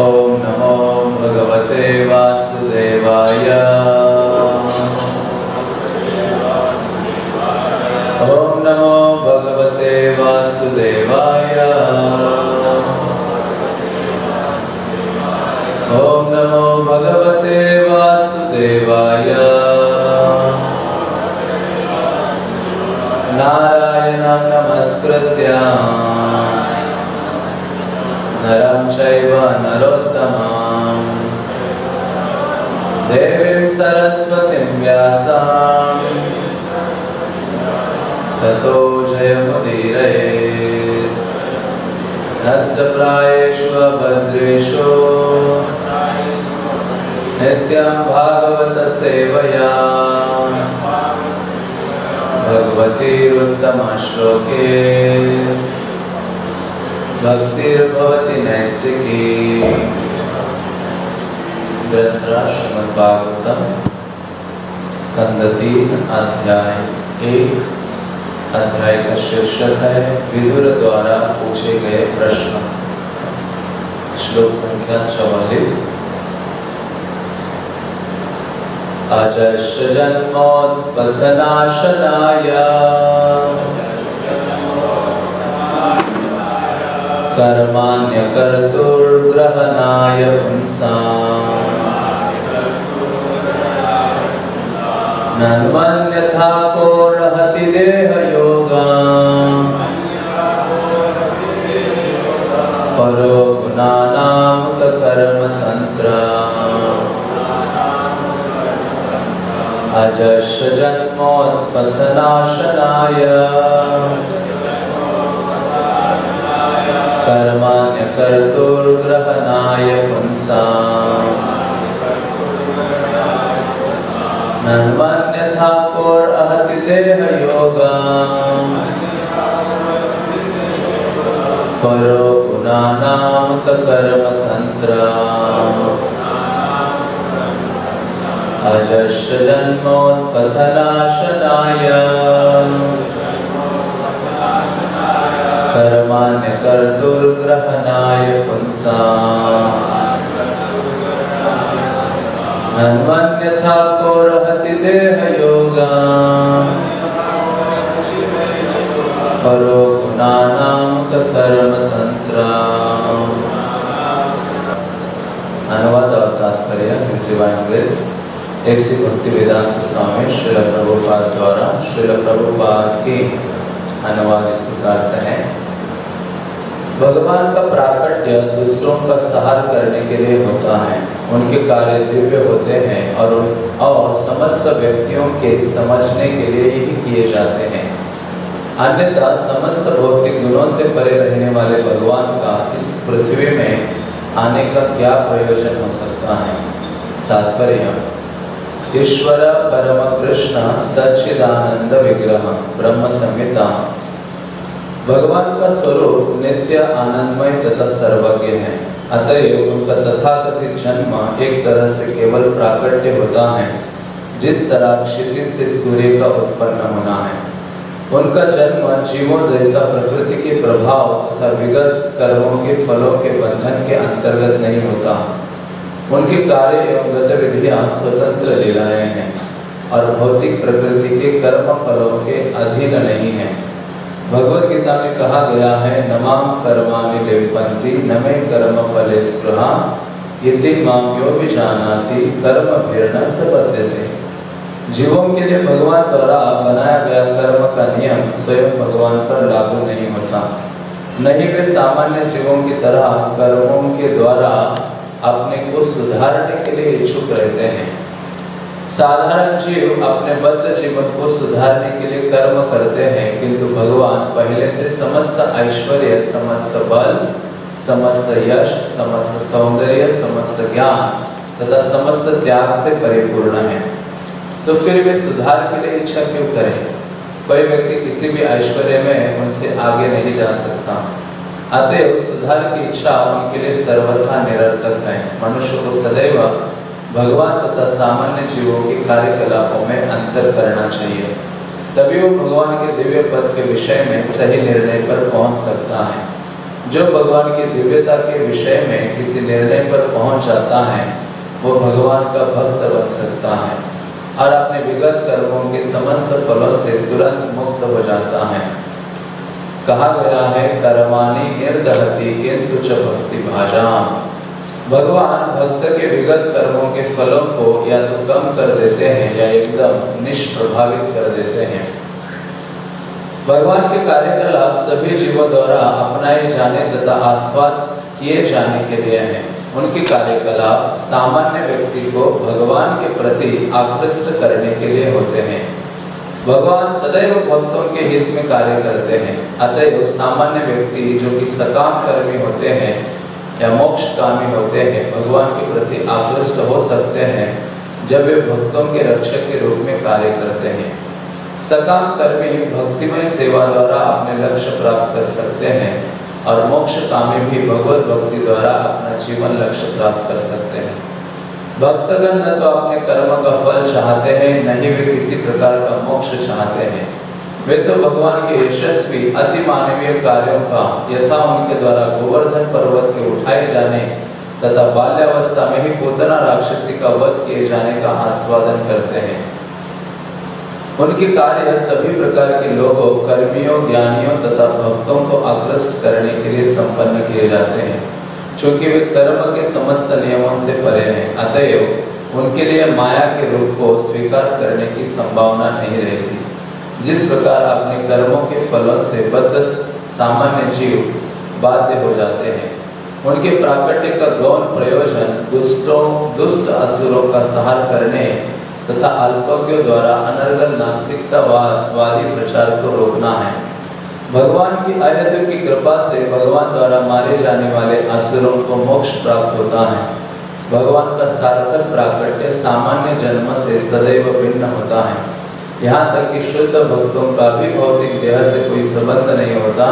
ॐ नमो जन्मोत्पतनाशनाय कर्माण्यकर्तुर्ग्रहणाय पुंसाम् नन्मन्यथा कोर्हति देहयोगाम् परो गुणानामुतकर्मतन्त्र अजस्य जन्मोत्पतनाशनाय कर्माण्यकर्तुर्ग्रहणाय पुंसाम् नन्मन्यथा कोर्हति देहयोगाम् परो गुणानां गुणानामुतकर्मतन्त्र अनुवाद और तात्पर्य हिस्ट्री इंग्लिश ऐसी भक्ति वेदांत स्वामी श्रील प्रभुपाद द्वारा श्रील प्रभुपाद के अनुवाद इस प्रकार से है। भगवान का प्राकट्य दूसरों का सहार करने के लिए होता है। उनके कार्य दिव्य होते हैं और और समस्त व्यक्तियों के समझने के लिए ही किए जाते हैं। अन्यथा समस्त भौतिक गुणों से परे रहने वाले भगवान का इस पृथ्वी में आने का क्या प्रयोजन हो सकता है? तात्पर्य ईश्वर परम कृष्ण सच्चिदानंद विग्रह, ब्रह्म संहिता। भगवान का स्वरूप नित्य आनंदमय तथा सर्वज्ञ है। अतएव उनका तथाकथित जन्म एक तरह से केवल प्राकट्य होता है, जिस तरह क्षितिज से सूर्य का उत्पन्न होना है। उनका जन्म जीवों जैसा प्रकृति के प्रभाव तथा विगत कर्मों के फलों के बंधन के अंतर्गत नहीं होता। उनके कार्य एवं गतिविधियाँ स्वतंत्र लीलाएँ हैं और भौतिक प्रकृति के कर्म फलों के अधीन नहीं है। भगवत गीता में कहा गया है, नमाम कर्माणि लिम्पन्ति नमे कर्म फले स्पृहा, इति माम यो भी कर्म प्रेरणा सबद्यते जीवों के लिए भगवान द्वारा बनाया गया कर्म का नियम स्वयं भगवान पर लागू नहीं होता। नहीं, वे सामान्य जीवों की तरह कर्मों के द्वारा अपने को सुधारने के लिए इच्छुक रहते हैं। साधारण जीव अपने बद्ध जीवन को सुधारने के लिए कर्म करते हैं, किंतु भगवान पहले से समस्त ऐश्वर्य, समस्त बल, समस्त यश, समस्त सौंदर्य, समस्त ज्ञान तथा समस्त त्याग से परिपूर्ण है। तो फिर वे सुधार के लिए इच्छा क्यों करें? कोई व्यक्ति किसी भी ऐश्वर्य में उनसे आगे नहीं जा सकता। अतएव सुधार की इच्छा उनके लिए सर्वथा निरर्थक है। मनुष्य को सदैव भगवान तथा सामान्य जीवों के कार्यकलापों में अंतर करना चाहिए। तभी वो भगवान के दिव्य पद के विषय में सही निर्णय पर पहुँच सकता है। जो भगवान की दिव्यता के विषय में किसी निर्णय पर पहुँच जाता है, वो भगवान का भक्त बन सकता है और अपने विगत कर्मों के समस्त फलों से तुरंत मुक्त हो जाता है। कहा गया है, कर्माणी निर्दहती किंतु च भक्ति भाषा भगवान भक्त के विगत कर्मों के फलों को या तो कम कर देते हैं या एकदम निष्प्रभावित कर देते हैं। भगवान के कार्यकलाप सभी जीवों द्वारा अपनाए जाने तथा आस्वाद किए जाने के लिए हैं। उनके कार्यकलाप सामान्य व्यक्ति को भगवान के प्रति आकृष्ट करने के लिए होते हैं। भगवान सदैव भक्तों के हित में कार्य करते हैं। अतएव सामान्य व्यक्ति जो कि सकाम कर्मी होते हैं या मोक्ष कामी होते हैं, भगवान के प्रति आकृष्ट हो सकते हैं जब वे भक्तों के रक्षक के रूप में कार्य करते हैं। सकाम कर्मी भक्तिमय सेवा द्वारा अपने लक्ष्य प्राप्त कर सकते हैं और मोक्ष कामी भी भगवत भक्ति द्वारा अपना जीवन लक्ष्य प्राप्त कर सकते हैं। भक्तगण न तो अपने कर्म का फल चाहते हैं न ही वे किसी प्रकार का मोक्ष चाहते हैं। वे तो भगवान के यशस्वी, अति मानवीय कार्यों का यथा उनके द्वारा गोवर्धन पर्वत के उठाए जाने तथा बाल्यावस्था में ही पोतना राक्षसी का वध किए जाने का आस्वादन करते हैं। उनके कार्य सभी प्रकार के लोगों, कर्मियों, ज्ञानियों तथा भक्तों को आकृष्ट करने के लिए संपन्न किए जाते हैं। क्योंकि वे कर्म के समस्त नियमों से परे हैं, अतएव उनके लिए माया के रूप को स्वीकार करने की संभावना नहीं रहती। जिस प्रकार अपने कर्मों के फलों से बद्ध सामान्य जीव बाध्य हो जाते हैं, उनके प्राकट्य का गौन प्रयोजन दुष्टों, दुष्ट असुरों का सहार करने तथा अल्पज्ञों द्वारा अनर्गल नास्तिकतावादी प्रचार को रोकना है। भगवान की अयत की कृपा से भगवान द्वारा मारे जाने वाले असुरों को मोक्ष प्राप्त होता है। भगवान का सार्थक प्राकट्य सामान्य जन्म से सदैव भिन्न होता है। यहाँ तक कि शुद्ध भक्तों का भी भौतिक देह से कोई संबंध नहीं होता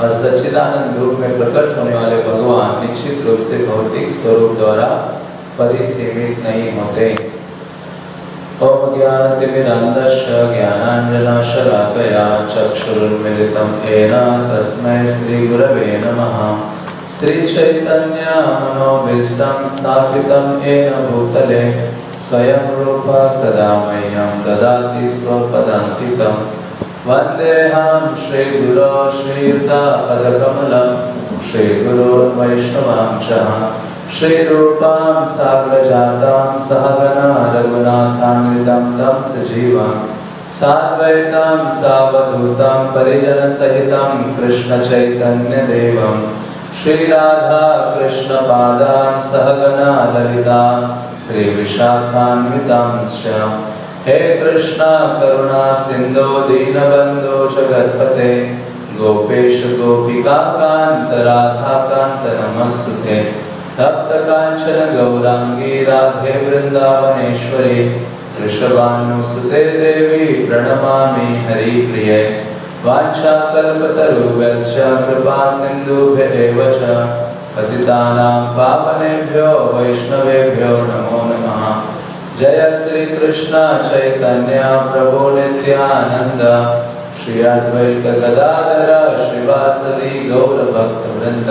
और सच्चिदानंद रूप में प्रकट होने वाले भगवान निश्चित रूप से भौतिक स्वरूप द्वारा परिसीमित नहीं होते। ओम ज्ञानतिमिरन्दस्य चक्षुरुन्मिलितं येन तस्मै श्रीगुरवे नमः। श्रीचैतन्यमनोभीष्टं स्थापितं येन भूतले, स्वयं रूप कदा मह्यं ददाति स्वपदान्तिकं वन्देऽहं श्रीगुरो श्रीयुतापदकमलं, श्रीगुरोर्वैष्णवांशः। श्रीरूपां साग्रजातां सहगना रघुनाथान्वितं तं सजीवं। साद्वैतां सावधूतां परिजनसहितं कृष्णचैतन्यदेवं। श्रीराधा कृष्णपादां सहगना ललिता श्रीविशाखान्वितांश्च। हे कृष्णा, करुणा, सिन्धो, दीनबन्धो, जगत्पते। गोपेश गोपिकान्त राधाकान्त नमस्तुते तप्त कांचन गौरांगी राधे वृंदावनेश्वरी वृषभानुसुते देवी प्रणमामि हरिप्रिये। वाञ्छाकल्पतरुभ्यश्च कृपा सिन्धुभ्य एव च, पतितानां पावनेभ्यो वैष्णवेभ्यो नमो नमः। जय श्री कृष्ण चैतन्य प्रभु नित्यानंद श्री अद्वैत गदाधर श्रीवासदि गौर भक्त वृंद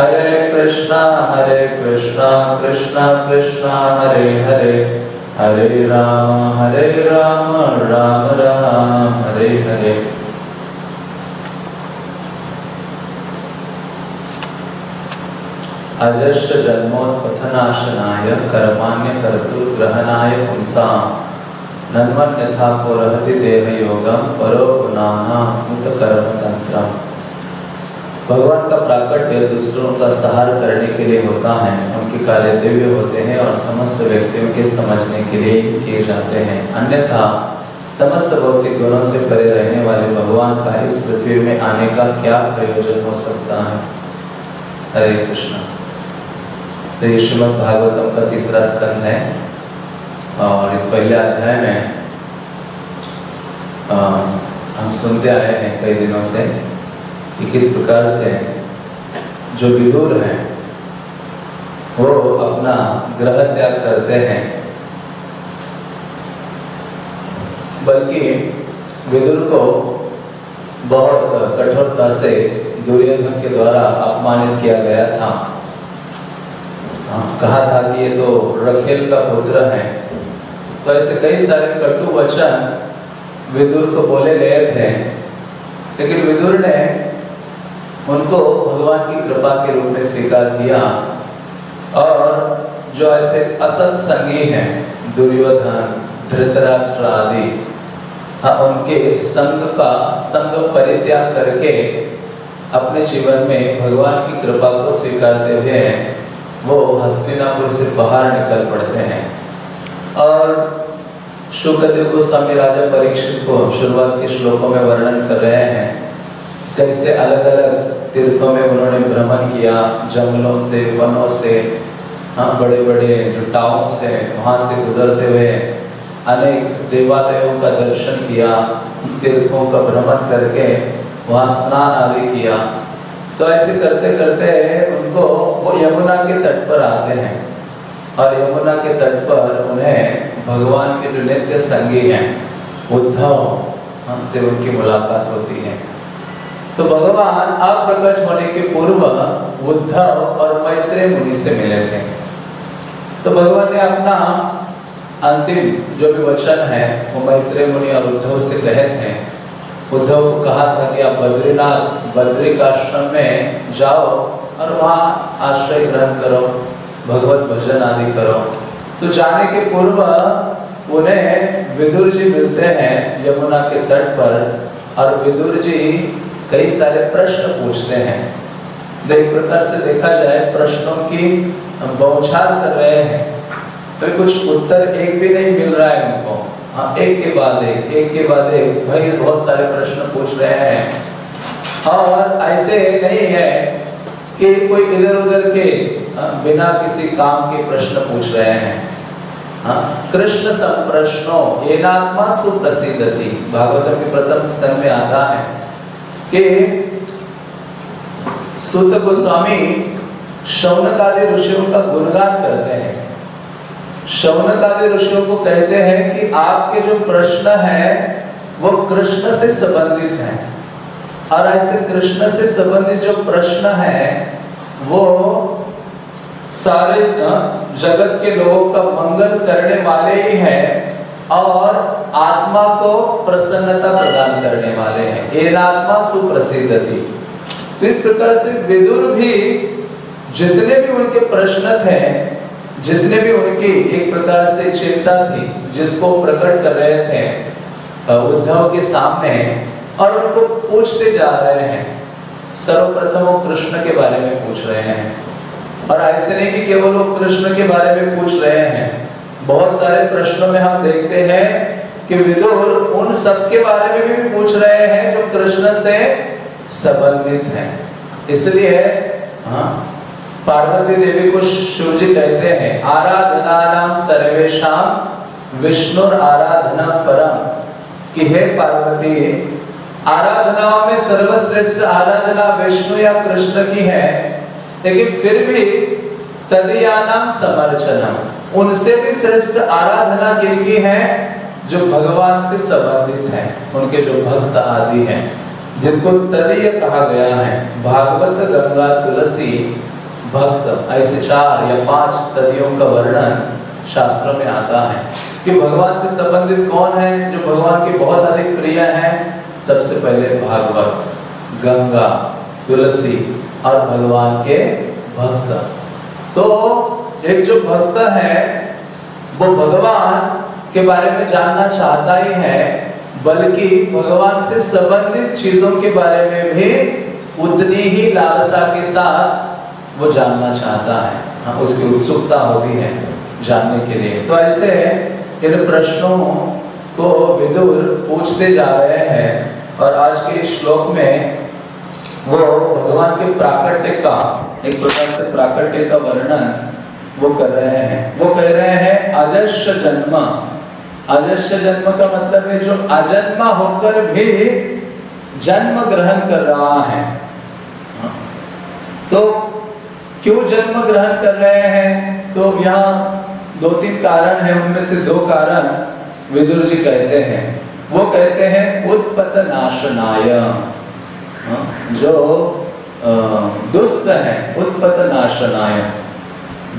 हरे कृष्णा हरे कृष्णा कृष्णा कृष्णा, हरे हरे। हरे राम हरे राम राम राम, हरे हरे। अजश्च जन्मोत्पथनाशनाय, कर्माण्य कर्तुर्ग्रहणाय पुंसां। नन्मन्यथा को रहति देह योगम परो गुणाना मुत कर्म तंत्रम भगवान का प्राकट्य दूसरों का सहार करने के लिए होता है। उनके कार्य दिव्य होते हैं और समस्त व्यक्तियों के समझने के लिए किए जाते हैं। अन्यथा, समस्त भौतिक गुणों से परे रहने वाले भगवान का इस पृथ्वी में आने का क्या प्रयोजन हो सकता है? हरे कृष्ण। तो ये श्रीमद भागवतम का तीसरा स्कंद है और इस पहले अध्याय में हम सुनते आए हैं कई दिनों से। कि किस प्रकार से जो विदुर हैं वो अपना ग्रह त्याग करते हैं। बल्कि विदुर को बहुत कठोरता से दुर्योधन के द्वारा अपमानित किया गया था। हाँ, कहा था कि ये तो रखेल का पुत्र है। तो ऐसे कई सारे कटु वचन विदुर को बोले गए थे। लेकिन विदुर ने उनको भगवान की कृपा के रूप में स्वीकार किया। और जो ऐसे असल संगी हैं दुर्योधन धृतराष्ट्र आदि हाँ, उनके संग का संग परित्याग करके अपने जीवन में भगवान की कृपा को स्वीकारते हुए वो हस्तिनापुर से बाहर निकल पड़ते हैं। और शुक्रदेव गोस्वामी राजा परीक्षित को शुरुआत के श्लोकों में वर्णन कर रहे हैं। कैसे अलग अलग तीर्थों में उन्होंने भ्रमण किया, जंगलों से, वनों से हाँ बड़े बड़े जुटाओं से वहाँ से गुजरते हुए अनेक देवालयों का दर्शन किया, तीर्थों का भ्रमण करके वहाँ स्नान आदि किया। तो ऐसे करते करते उनको वो यमुना के तट पर आते हैं। और यमुना के तट पर उन्हें भगवान के जो नित्य संगी हैं, उद्धव हमसे उनकी मुलाकात होती है। तो भगवान अप्रकट होने के पूर्व उद्धव और मैत्रेय मुनि से मिले थे। तो भगवान ने अपना अंतिम जो भी वचन है, वो मैत्रेय मुनि और उद्धव से कहे थे। उद्धव को कहा था कि आप बद्रीनाथ बद्रिक आश्रम में जाओ और वहाँ आश्रय ग्रहण करो, भगवत भजन आदि करो। तो जाने के पूर्व उन्हें विदुर जी मिलते हैं यमुना के तट पर और विदुर जी कई सारे प्रश्न पूछते हैं। तो एक प्रकार से देखा जाए प्रश्नों की बौछार कर रहे हैं। तो कुछ उत्तर एक भी नहीं मिल रहा है उनको हाँ एक के बाद एक एक के बाद एक। भाई बहुत सारे प्रश्न पूछ रहे हैं। और ऐसे नहीं है कि कोई इधर उधर के हाँ, बिना किसी काम के प्रश्न पूछ रहे हैं। हाँ, कृष्ण संप्रश्नो एनात्मा सुप्रसिद्ध थी भागवत के प्रथम स्तर में आता है। कि सुत गोस्वामी शौनक आदि ऋषियों का गुणगान करते हैं। शौनक आदि ऋषियों को कहते हैं कि आपके जो प्रश्न है, वो कृष्ण से संबंधित है। और ऐसे कृष्ण से संबंधित जो प्रश्न है, वो सारे जगत के लोगों का मंगल करने वाले ही हैं। और आत्मा को प्रसन्नता प्रदान करने वाले हैं। एक आत्मा सुप्रसिद्ध थी। तो इस प्रकार से विदुर भी जितने भी उनके प्रश्न थे, जितने भी उनकी एक प्रकार से चिंता थी, जिसको प्रकट कर रहे थे उद्धव के सामने और उनको पूछते जा रहे हैं, सर्वप्रथम वो कृष्ण के बारे में पूछ रहे हैं। और ऐसे नहीं कि केवल वो कृष्ण के बारे में पूछ रहे हैं बहुत सारे प्रश्नों में हम देखते हैं कि विदुर उन सब के बारे में भी पूछ रहे हैं जो कृष्ण से संबंधित हैं। इसलिए हाँ पार्वती देवी को शिव जी कहते हैं, आराधना नाम सर्वेशम विष्णु आराधना परम कि हे पार्वती, आराधनाओं में सर्वश्रेष्ठ आराधना विष्णु या कृष्ण की है, लेकिन फिर भी तदीयानाम समर्चनम। उनसे भी श्रेष्ठ आराधना किनकी है जो भगवान से संबंधित है। उनके जो भक्त आदि हैं, जिनको तदीय कहा गया है। भागवत, गंगा, तुलसी, भक्त, ऐसे चार या पाँच तदियों का वर्णन शास्त्रों में आता है कि भगवान से संबंधित कौन है, जो भगवान की बहुत अधिक प्रिय है। सबसे पहले भागवत, गंगा, तुलसी और भगवान के भक्त। तो एक जो भक्त है वो भगवान के बारे में जानना चाहता ही है बल्कि भगवान से संबंधित चीज़ों के बारे में भी उतनी ही लालसा के साथ वो जानना चाहता है। हाँ, उसकी उत्सुकता होती है जानने के लिए। तो ऐसे इन प्रश्नों को विदुर पूछते जा रहे हैं और आज के श्लोक में वो भगवान के प्राकट्य का एक प्रकार से प्राकट्य का वर्णन वो कर रहे हैं। वो कह रहे हैं अजस्य जन्म। अजस्य जन्म का मतलब है जो अजन्मा होकर भी जन्म ग्रहण कर रहा है। तो क्यों जन्म ग्रहण कर रहे हैं? तो यहाँ दो तीन कारण है उनमें से दो कारण विदुर जी कहते हैं। वो कहते हैं उत्पत नाशनाय। हाँ, जो दुष्ट है उत्पत नाशनाय।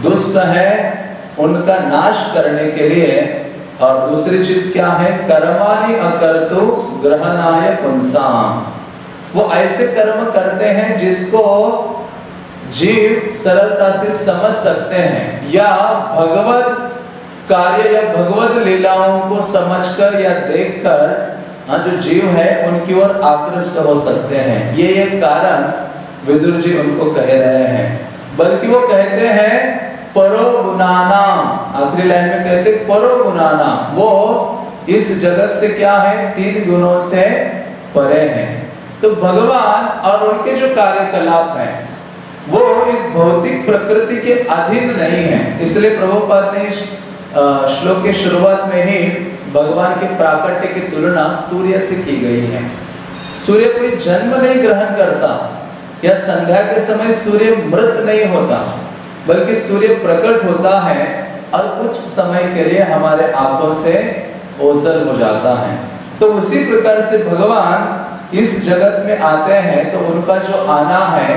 दुष्ट है, उनका नाश करने के लिए। और दूसरी चीज़ क्या है? कर्मानि अकर्तु ग्रहणाय पुंसाम वो ऐसे कर्म करते हैं जिसको जीव सरलता से समझ सकते हैं। या भगवत कार्य या भगवत लीलाओं को समझकर या देखकर हाँ जो जीव है, उनकी ओर आकृष्ट हो सकते हैं। ये एक कारण विदुर जी उनको कह रहे हैं। बल्कि वो कहते हैं परो गुनाना आखिरी लाइन में कहते परो गुनाना वो इस जगत से क्या है? तीन गुणों से परे हैं। तो भगवान और उनके जो कार्यकलाप हैं, वो इस भौतिक प्रकृति के अधीन नहीं है। इसलिए प्रभुपाद ने श्लोक के शुरुआत में ही भगवान के प्राकट्य की तुलना सूर्य से की गई है। सूर्य कोई जन्म नहीं ग्रहण करता। या संध्या के समय सूर्य मृत नहीं होता, बल्कि सूर्य प्रकट होता है और कुछ समय के लिए हमारे आँखों से ओझल हो जाता है। तो उसी प्रकार से भगवान इस जगत में आते हैं तो उनका जो आना है,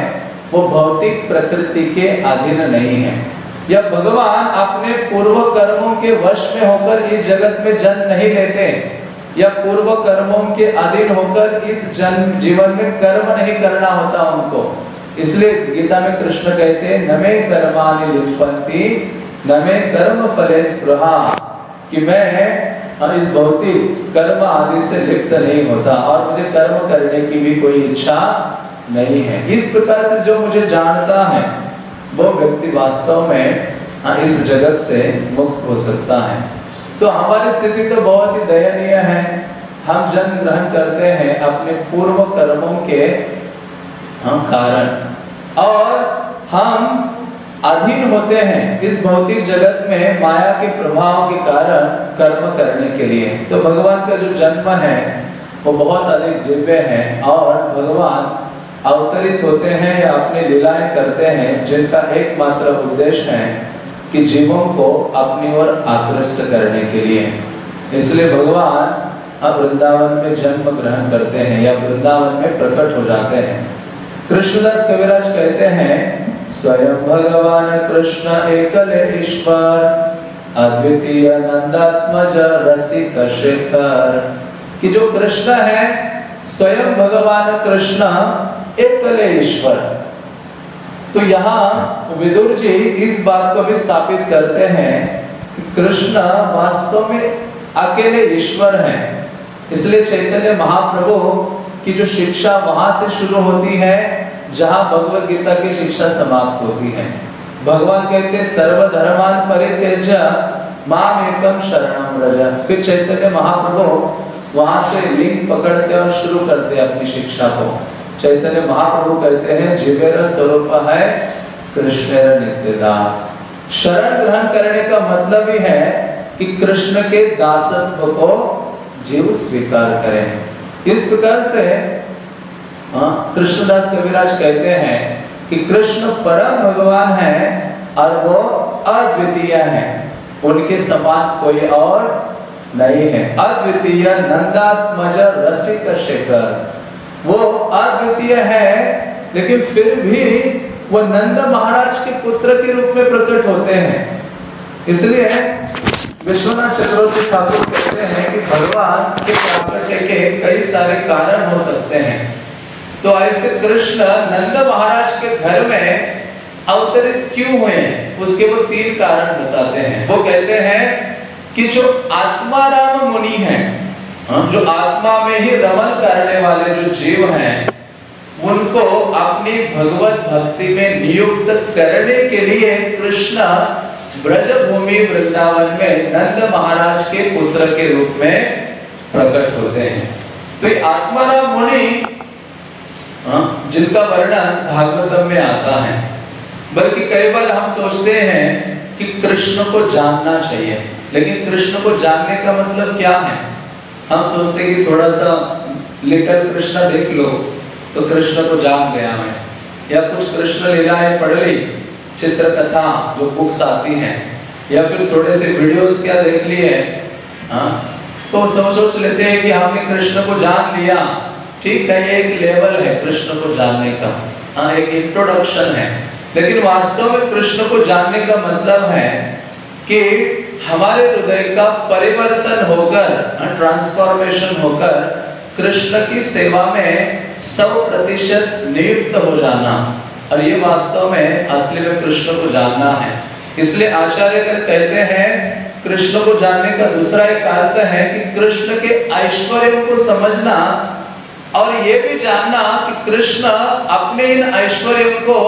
वो भौतिक प्रकृति के अधीन नहीं है। या भगवान अपने पूर्व कर्मों के वश में होकर इस जगत में जन्म नहीं लेते या पूर्व कर्मों के अधीन होकर इस जन्म जीवन में कर्म नहीं करना होता उनको। इसलिए गीता में कृष्ण कहते हैं नमे कर्मानि लिप्पन्ति नमे कर्म फले कि मैं इस भौतिक कर्म आदि से लिप्त नहीं होता और मुझे कर्म करने की भी कोई इच्छा नहीं है। इस प्रकार से जो मुझे जानता है वो व्यक्ति वास्तव में हाँ, इस जगत से मुक्त हो सकता है। तो हमारी स्थिति तो बहुत ही दयनीय है। हम जन्म ग्रहण करते हैं अपने पूर्व कर्मों के हम कारण। और हम अधीन होते हैं इस भौतिक जगत में माया के प्रभाव के कारण कर्म करने के लिए। तो भगवान का जो जन्म है, वो बहुत अधिक दिव्य है और भगवान अवतरित होते हैं या अपनी लीलाएँ करते हैं, जिनका एकमात्र उद्देश्य है कि जीवों को अपनी ओर आकृष्ट करने के लिए। इसलिए भगवान अब वृंदावन में जन्म ग्रहण करते हैं या वृंदावन में प्रकट हो जाते हैं। कृष्णदास कविराज कहते हैं, स्वयं भगवान कृष्ण एकल ईश्वर, अद्वितीय नंदात्मज रसिक शेखर। कि जो कृष्ण है, स्वयं भगवान कृष्ण एकले ईश्वर। तो यहाँ विदुर जी इस बात को भी स्थापित करते हैं कि कृष्ण वास्तव में अकेले ईश्वर हैं। इसलिए चैतन्य महाप्रभु की जो शिक्षा वहाँ से शुरू होती है, जहाँ भगवत गीता की शिक्षा समाप्त होती है। भगवान कहते सर्वधर्मान परित्यज माम एकम शरणम रज फिर चैतन्य महाप्रभु वहाँ से लिंग पकड़ते और शुरू करते अपनी शिक्षा को। चैतन्य महाप्रभु कहते हैं जीवेर स्वरूप है कृष्ण नित्यदास। शरण ग्रहण करने का मतलब ही है कि कृष्ण के दासत्व को जीव स्वीकार करें। इस प्रकार से हाँ, कृष्णदास कविराज कहते हैं कि कृष्ण परम भगवान है और वो अद्वितीय है। उनके समान कोई और नहीं है। अद्वितीय नंदात्मज रसिक शेखर। वो अद्वितीय है लेकिन फिर भी वो नंद महाराज के पुत्र के रूप में प्रकट होते हैं। इसलिए विश्वनाथ चक्रवर्ती ठाकुर कहते हैं कि भगवान के प्राकट्य के कई सारे कारण हो सकते हैं। तो ऐसे कृष्ण नंद महाराज के घर में अवतरित क्यों हुए? उसके वो तीन कारण बताते हैं। वो कहते हैं कि जो आत्माराम मुनि हाँ, जो आत्मा में ही रमन करने वाले जो जीव हैं उनको अपनी भगवत भक्ति में नियुक्त करने के लिए कृष्ण ब्रज भूमि वृंदावन में नंद महाराज के पुत्र के रूप में प्रकट होते हैं। तो ये आत्माराम मुनि हाँ, जिनका वर्णन भागवतम में आता है बल्कि कई बार हम सोचते हैं कि कृष्ण को जानना चाहिए लेकिन कृष्ण को जानने का मतलब क्या है? हम सोचते कि थोड़ा सा लिटिल कृष्ण देख लो तो कृष्ण को जान गया मैं। या कुछ कृष्ण लीलाएँ पढ़ ली चित्र कथा जो बुक्स आती हैं, या फिर थोड़े से वीडियोस क्या देख लिए हाँ तो सब सोच लेते हैं कि हमने कृष्ण को जान लिया। ठीक है एक लेवल है कृष्ण को जानने का। हाँ एक इंट्रोडक्शन है। लेकिन वास्तव में कृष्ण को जानने का मतलब है कि हमारे हृदय का परिवर्तन होकर ट्रांसफॉर्मेशन होकर, कृष्ण की सेवा में सौ प्रतिशत नियुक्त हो जाना। और ये वास्तव में असली में कृष्ण को जानना है। इसलिए आचार्य कहते हैं, कृष्ण को जानने का दूसरा एक अर्थ है कि कृष्ण के ऐश्वर्य को समझना और ये भी जानना कि कृष्ण अपने इन ऐश्वर्य को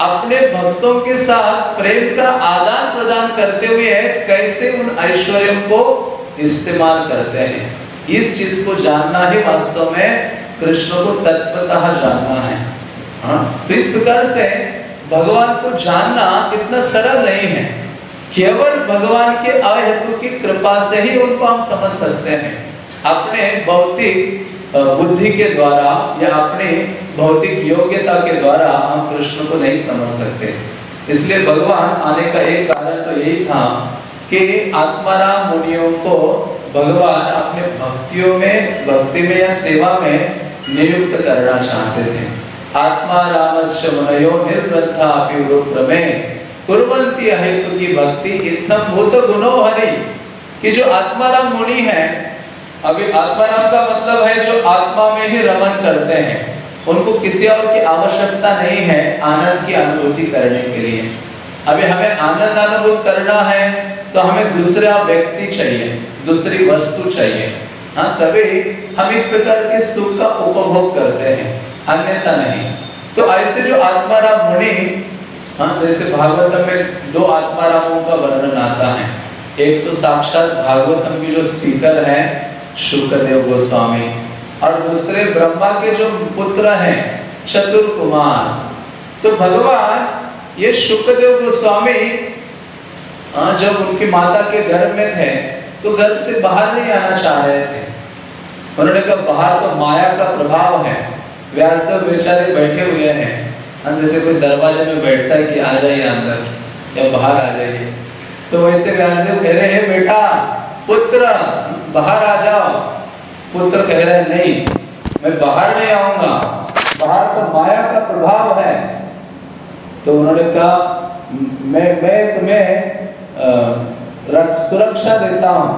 अपने भक्तों के साथ प्रेम का आदान प्रदान करते हुए है, कैसे उन ऐश्वर्य को इस्तेमाल करते हैं? इस चीज़ को जानना ही वास्तव में कृष्ण को तत्वतः जानना है। हाँ? तो इस प्रकार से भगवान को जानना इतना सरल नहीं है। केवल भगवान के अहेतु की कृपा से ही उनको हम समझ सकते हैं। अपने भौतिक बुद्धि के द्वारा या अपने भौतिक योग्यता के द्वारा हम कृष्ण को नहीं समझ सकते। इसलिए भगवान आने का एक कारण तो यही था कि आत्माराम मुनियों को भगवान अपने भक्तियों में, भक्ति में या सेवा में नियुक्त करना चाहते थे। आत्मा रामस्य निर्ग्रंथा की भक्ति इतम भूत गुणो हरि। कि जो आत्माराम मुनि है अभी आत्माराम का मतलब है जो आत्मा में ही रमन करते हैं। उनको किसी और की आवश्यकता नहीं है आनंद की अनुभूति करने के लिए। अभी हमें आनंद अनुभूत करना है तो हमें दूसरा व्यक्ति चाहिए, दूसरी वस्तु चाहिए। हाँ तभी हम एक प्रकार के सुख का उपभोग करते हैं, अन्यथा नहीं। तो ऐसे जो आत्माराम मुनि हाँ जैसे भागवतम में दो आत्मारामों का वर्णन आता है। एक तो साक्षात भागवतम की जो स्पीकर है शुक्रदेव गोस्वामी और दूसरे ब्रह्मा के जो पुत्र हैं चतुर कुमार तो भगवान ये शुक्रदेव गोस्वामी जब उनकी माता के गर्भ में थे तो गर्भ से बाहर नहीं आना चाह रहे थे। उन्होंने कहा बाहर तो माया का प्रभाव है। व्यासदेव बेचारे बैठे हुए हैं। हाँ, जैसे कोई दरवाजे में बैठता है कि आ जाइए अंदर या बाहर आ जाइए। तो वैसे व्यासदेव कह रहे हैं बेटा पुत्र बाहर आ जाओ। पुत्र कह रहे नहीं मैं बाहर नहीं आऊँगा। बाहर तो माया का प्रभाव है। तो उन्होंने कहा मैं मैं तुम्हें सुरक्षा देता हूँ।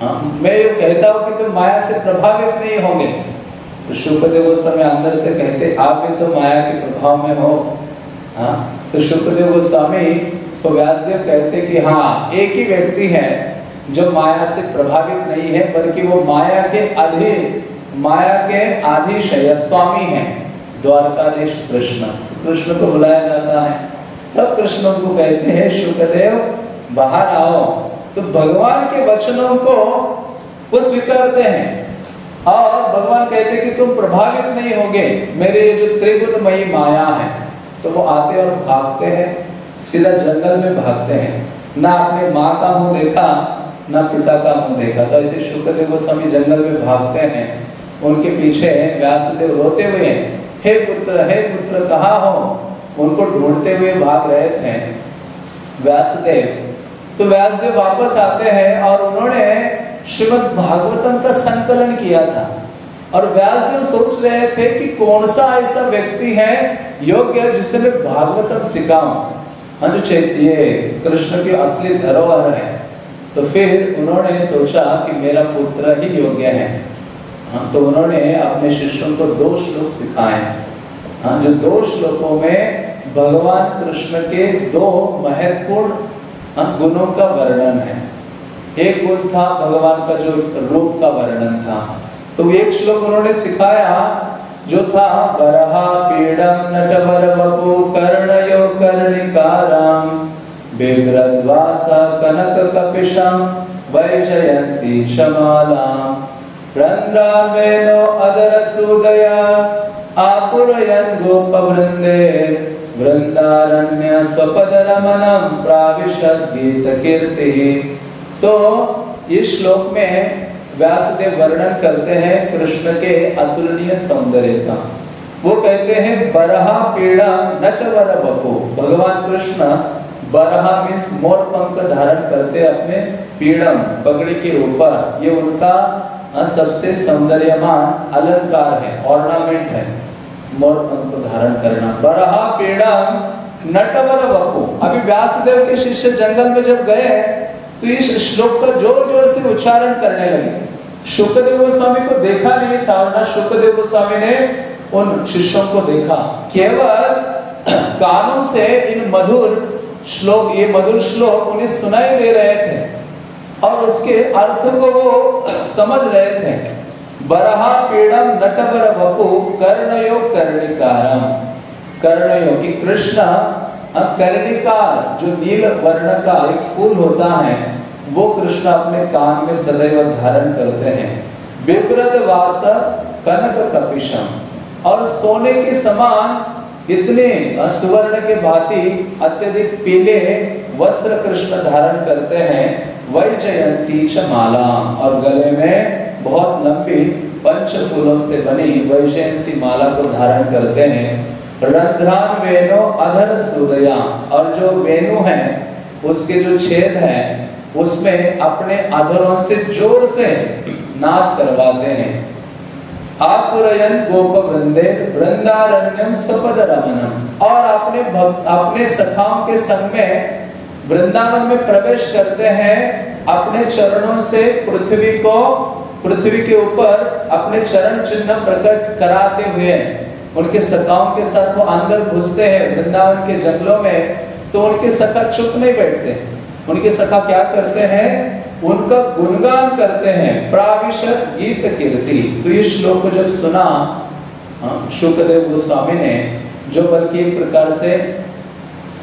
हाँ, मैं ये कहता हूँ कि तुम माया से प्रभावित नहीं होंगे। तो शुक्रदेव उस समय अंदर से कहते आप भी तो माया के प्रभाव में हो। हाँ तो शुक्रदेव गोस्वामी तो व्यासदेव कहते कि हाँ एक ही व्यक्ति है जो माया से प्रभावित नहीं है, बल्कि वो माया के अधीन माया के आधीश है स्वामी है। द्वारकाधीश कृष्ण। कृष्ण को बुलाया जाता है। तब कृष्ण को कहते हैं, शुक्रदेव, बाहर आओ। तो भगवान के वचनों को वो स्वीकारते हैं। और भगवान कहते कि तुम प्रभावित नहीं होगे, मेरे जो त्रिगुणमयी माया है। तो वो आते और भागते हैं, सीधा जंगल में भागते हैं। ना अपने माँ का मुँह देखा ना पिता का मुँह देखा। तो ऐसे शुक्रदेव गोस्वामी जंगल में भागते हैं। उनके पीछे व्यासदेव रोते हुए हे। पुत्र हे पुत्र कहा हो? उनको ढूंढते हुए भाग रहे थे। व्यासदेव तो व्यासदेव वापस आते हैं और उन्होंने श्रीमद भागवतम का संकलन किया था। और व्यासदेव सोच रहे थे कि कौन सा ऐसा व्यक्ति है योग्य जिसे मैं भागवतम अनुच्छेद हाँ, ये कृष्ण की असली धरोहर है। तो फिर उन्होंने सोचा कि मेरा पुत्र ही योग्य है। हाँ तो उन्होंने अपने शिष्यों को दो श्लोक सिखाए। हाँ जो दो श्लोकों में भगवान कृष्ण के दो महत्वपूर्ण गुणों का वर्णन है। एक गुण था भगवान का जो रूप का वर्णन था। तो एक श्लोक उन्होंने सिखाया, जो था, बरहा पीड़म नटवर वपु कर्णयो कर्णिकाराम। बिभ्रद्वासा कनक कपिशम वैजयंती शमालाम रंध्रावेनो अदर सुदया आपुरयन गोप वृंदे वृंदारण्य स्वपद रमनम गीत कीर्ति तो इस श्लोक में व्यासदेव वर्णन करते हैं कृष्ण के अतुलनीय सौंदर्य का। वो कहते हैं, बरहा पीड़ा नटवर बपो। भगवान कृष्ण बरहा मीन्स मोर पंख धारण करते अपने पीड़म पगड़ी के ऊपर। ये उनका सबसे सौंदर्यमान अलंकार है ऑर्नामेंट है। मोर पंख धारण करना। बरहा पेड़ा नटवर वपु। अभी व्यासदेव के शिष्य जंगल में जब गए तो इस श्लोक का ज़ोर ज़ोर से उच्चारण करने लगे। शुक्रदेव गोस्वामी को देखा नहीं था, और ना शुक्रदेव गोस्वामी ने उन शिष्यों को देखा। केवल कानों से इन मधुर श्लोक, ये मधुर श्लोक उन्हें सुनाई दे रहे थे और उसके अर्थ को वो समझ रहे थे। बरहा पीड़म नटवर वपु कर्णयो कर्णिकारम। कर्णयो की कृष्ण कर्णिकार, जो नील वर्ण का एक फूल होता है, वो कृष्ण अपने कान में सदैव धारण करते हैं। विप्रत वास कनक कपिशम। और सोने के समान इतने सुवर्ण के भांति अत्यधिक पीले वस्त्र कृष्ण धारण करते हैं। वैजयंती माला और गले में बहुत लंबी पंच फूलों से बनी वैजयंती माला को धारण करते हैं। रंध्रान वेनो अधर सुदया। और जो वेनु है, उसके जो छेद है, उसमें अपने अधरों से ज़ोर से नाद करवाते हैं। आपुरयन गोप वृंदे वृंदारण्यम सपद रमनम और अपने भक्त अपने सखाओं के संग में वृंदावन में प्रवेश करते हैं, अपने चरणों से पृथ्वी को, पृथ्वी के ऊपर अपने चरण चिन्ह प्रकट कराते हुए उनके सखाओं के साथ वो अंदर घुसते हैं वृंदावन के जंगलों में तो उनके सखा चुप नहीं बैठते। उनके सखा क्या करते हैं? उनका गुणगान करते हैं। प्राविशत गीत कीर्ति तो ये श्लोक को जब सुना हाँ, शुक्रदेव गोस्वामी ने जो बल्कि एक प्रकार से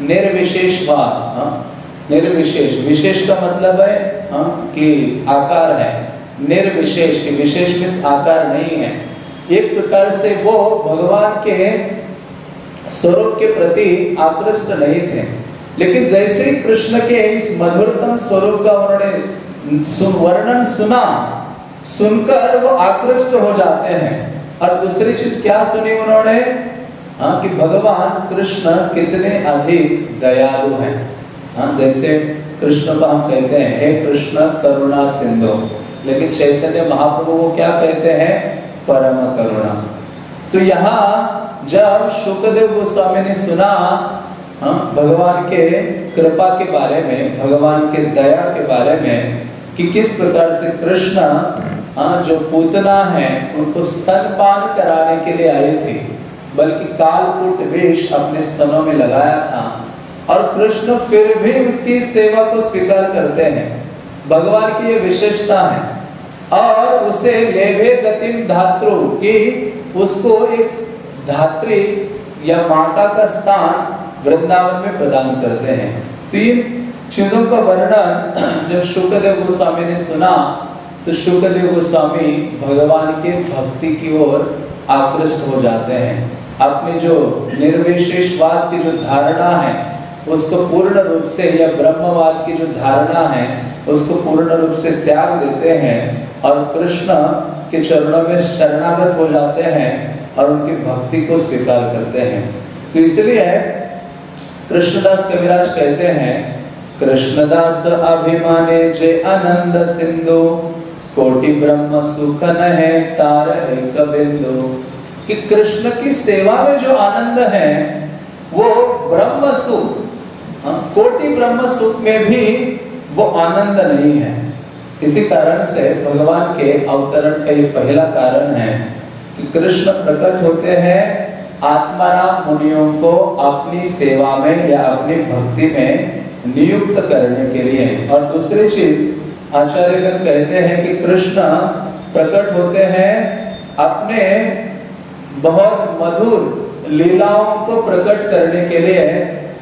निर्विशेष बात हाँ, निर्विशेष। विशेष का मतलब है हाँ, कि आकार है। निर्विशेष की विशेष मीन्स आकार नहीं है। एक प्रकार से वो भगवान के स्वरूप के प्रति आकृष्ट नहीं थे। लेकिन जैसे ही कृष्ण के इस मधुरतम स्वरूप का उन्होंने वर्णन सुना सुनकर वो आकृष्ट हो जाते हैं। और दूसरी चीज़ क्या सुनी उन्होंने? हाँ कि भगवान कृष्ण कितने अधिक दयालु हैं। हाँ जैसे कृष्ण को हम कहते हैं हे कृष्ण करुणा सिंधु। लेकिन चैतन्य महाप्रभु को क्या कहते हैं? परम करुणा। तो यहाँ जब शुक्रदेव गोस्वामी ने सुना हाँ, भगवान के कृपा के बारे में भगवान के दया के बारे में कि किस प्रकार से कृष्ण हाँ जो पूतना है, उनको स्तनपान कराने के लिए आए थे। बल्कि कालपुट वेश अपने स्तनों में लगाया था। और कृष्ण फिर भी उसकी सेवा को स्वीकार करते हैं। भगवान की ये विशेषता है। और उसे लेभे गतिम धात्रु की उसको एक धात्री या माता का स्थान वृंदावन में प्रदान करते हैं। तो ये चीज़ों का वर्णन जब शुक्रदेव गोस्वामी ने सुना तो शुक्रदेव गोस्वामी भगवान के भक्ति की ओर आकृष्ट हो जाते हैं। अपने जो निर्विशेषवाद की जो धारणा है, उसको पूर्ण रूप से या ब्रह्मवाद की जो धारणा है, उसको पूर्ण रूप से त्याग देते हैं और कृष्ण के चरणों में शरणागत हो जाते हैं और उनकी भक्ति को स्वीकार करते हैं। तो इसलिए कृष्णदास कविराज कहते हैं कृष्णदास अभिमाने जे आनंद सिंधु। कोटि ब्रह्म सुख न है तार एक बिंदु। कि कृष्ण की सेवा में जो आनंद है वो ब्रह्म सुख हाँ, कोटि ब्रह्म सुख में भी वो आनंद नहीं है। इसी कारण से भगवान के अवतरण का ये पहला कारण है कि कृष्ण प्रकट होते हैं आत्माराम मुनियों को अपनी सेवा में या अपनी भक्ति में। नियुक्त करने के लिए। और दूसरी चीज़ आचार्यगण कहते हैं कि कृष्ण प्रकट होते हैं अपने बहुत मधुर लीलाओं को प्रकट करने के लिए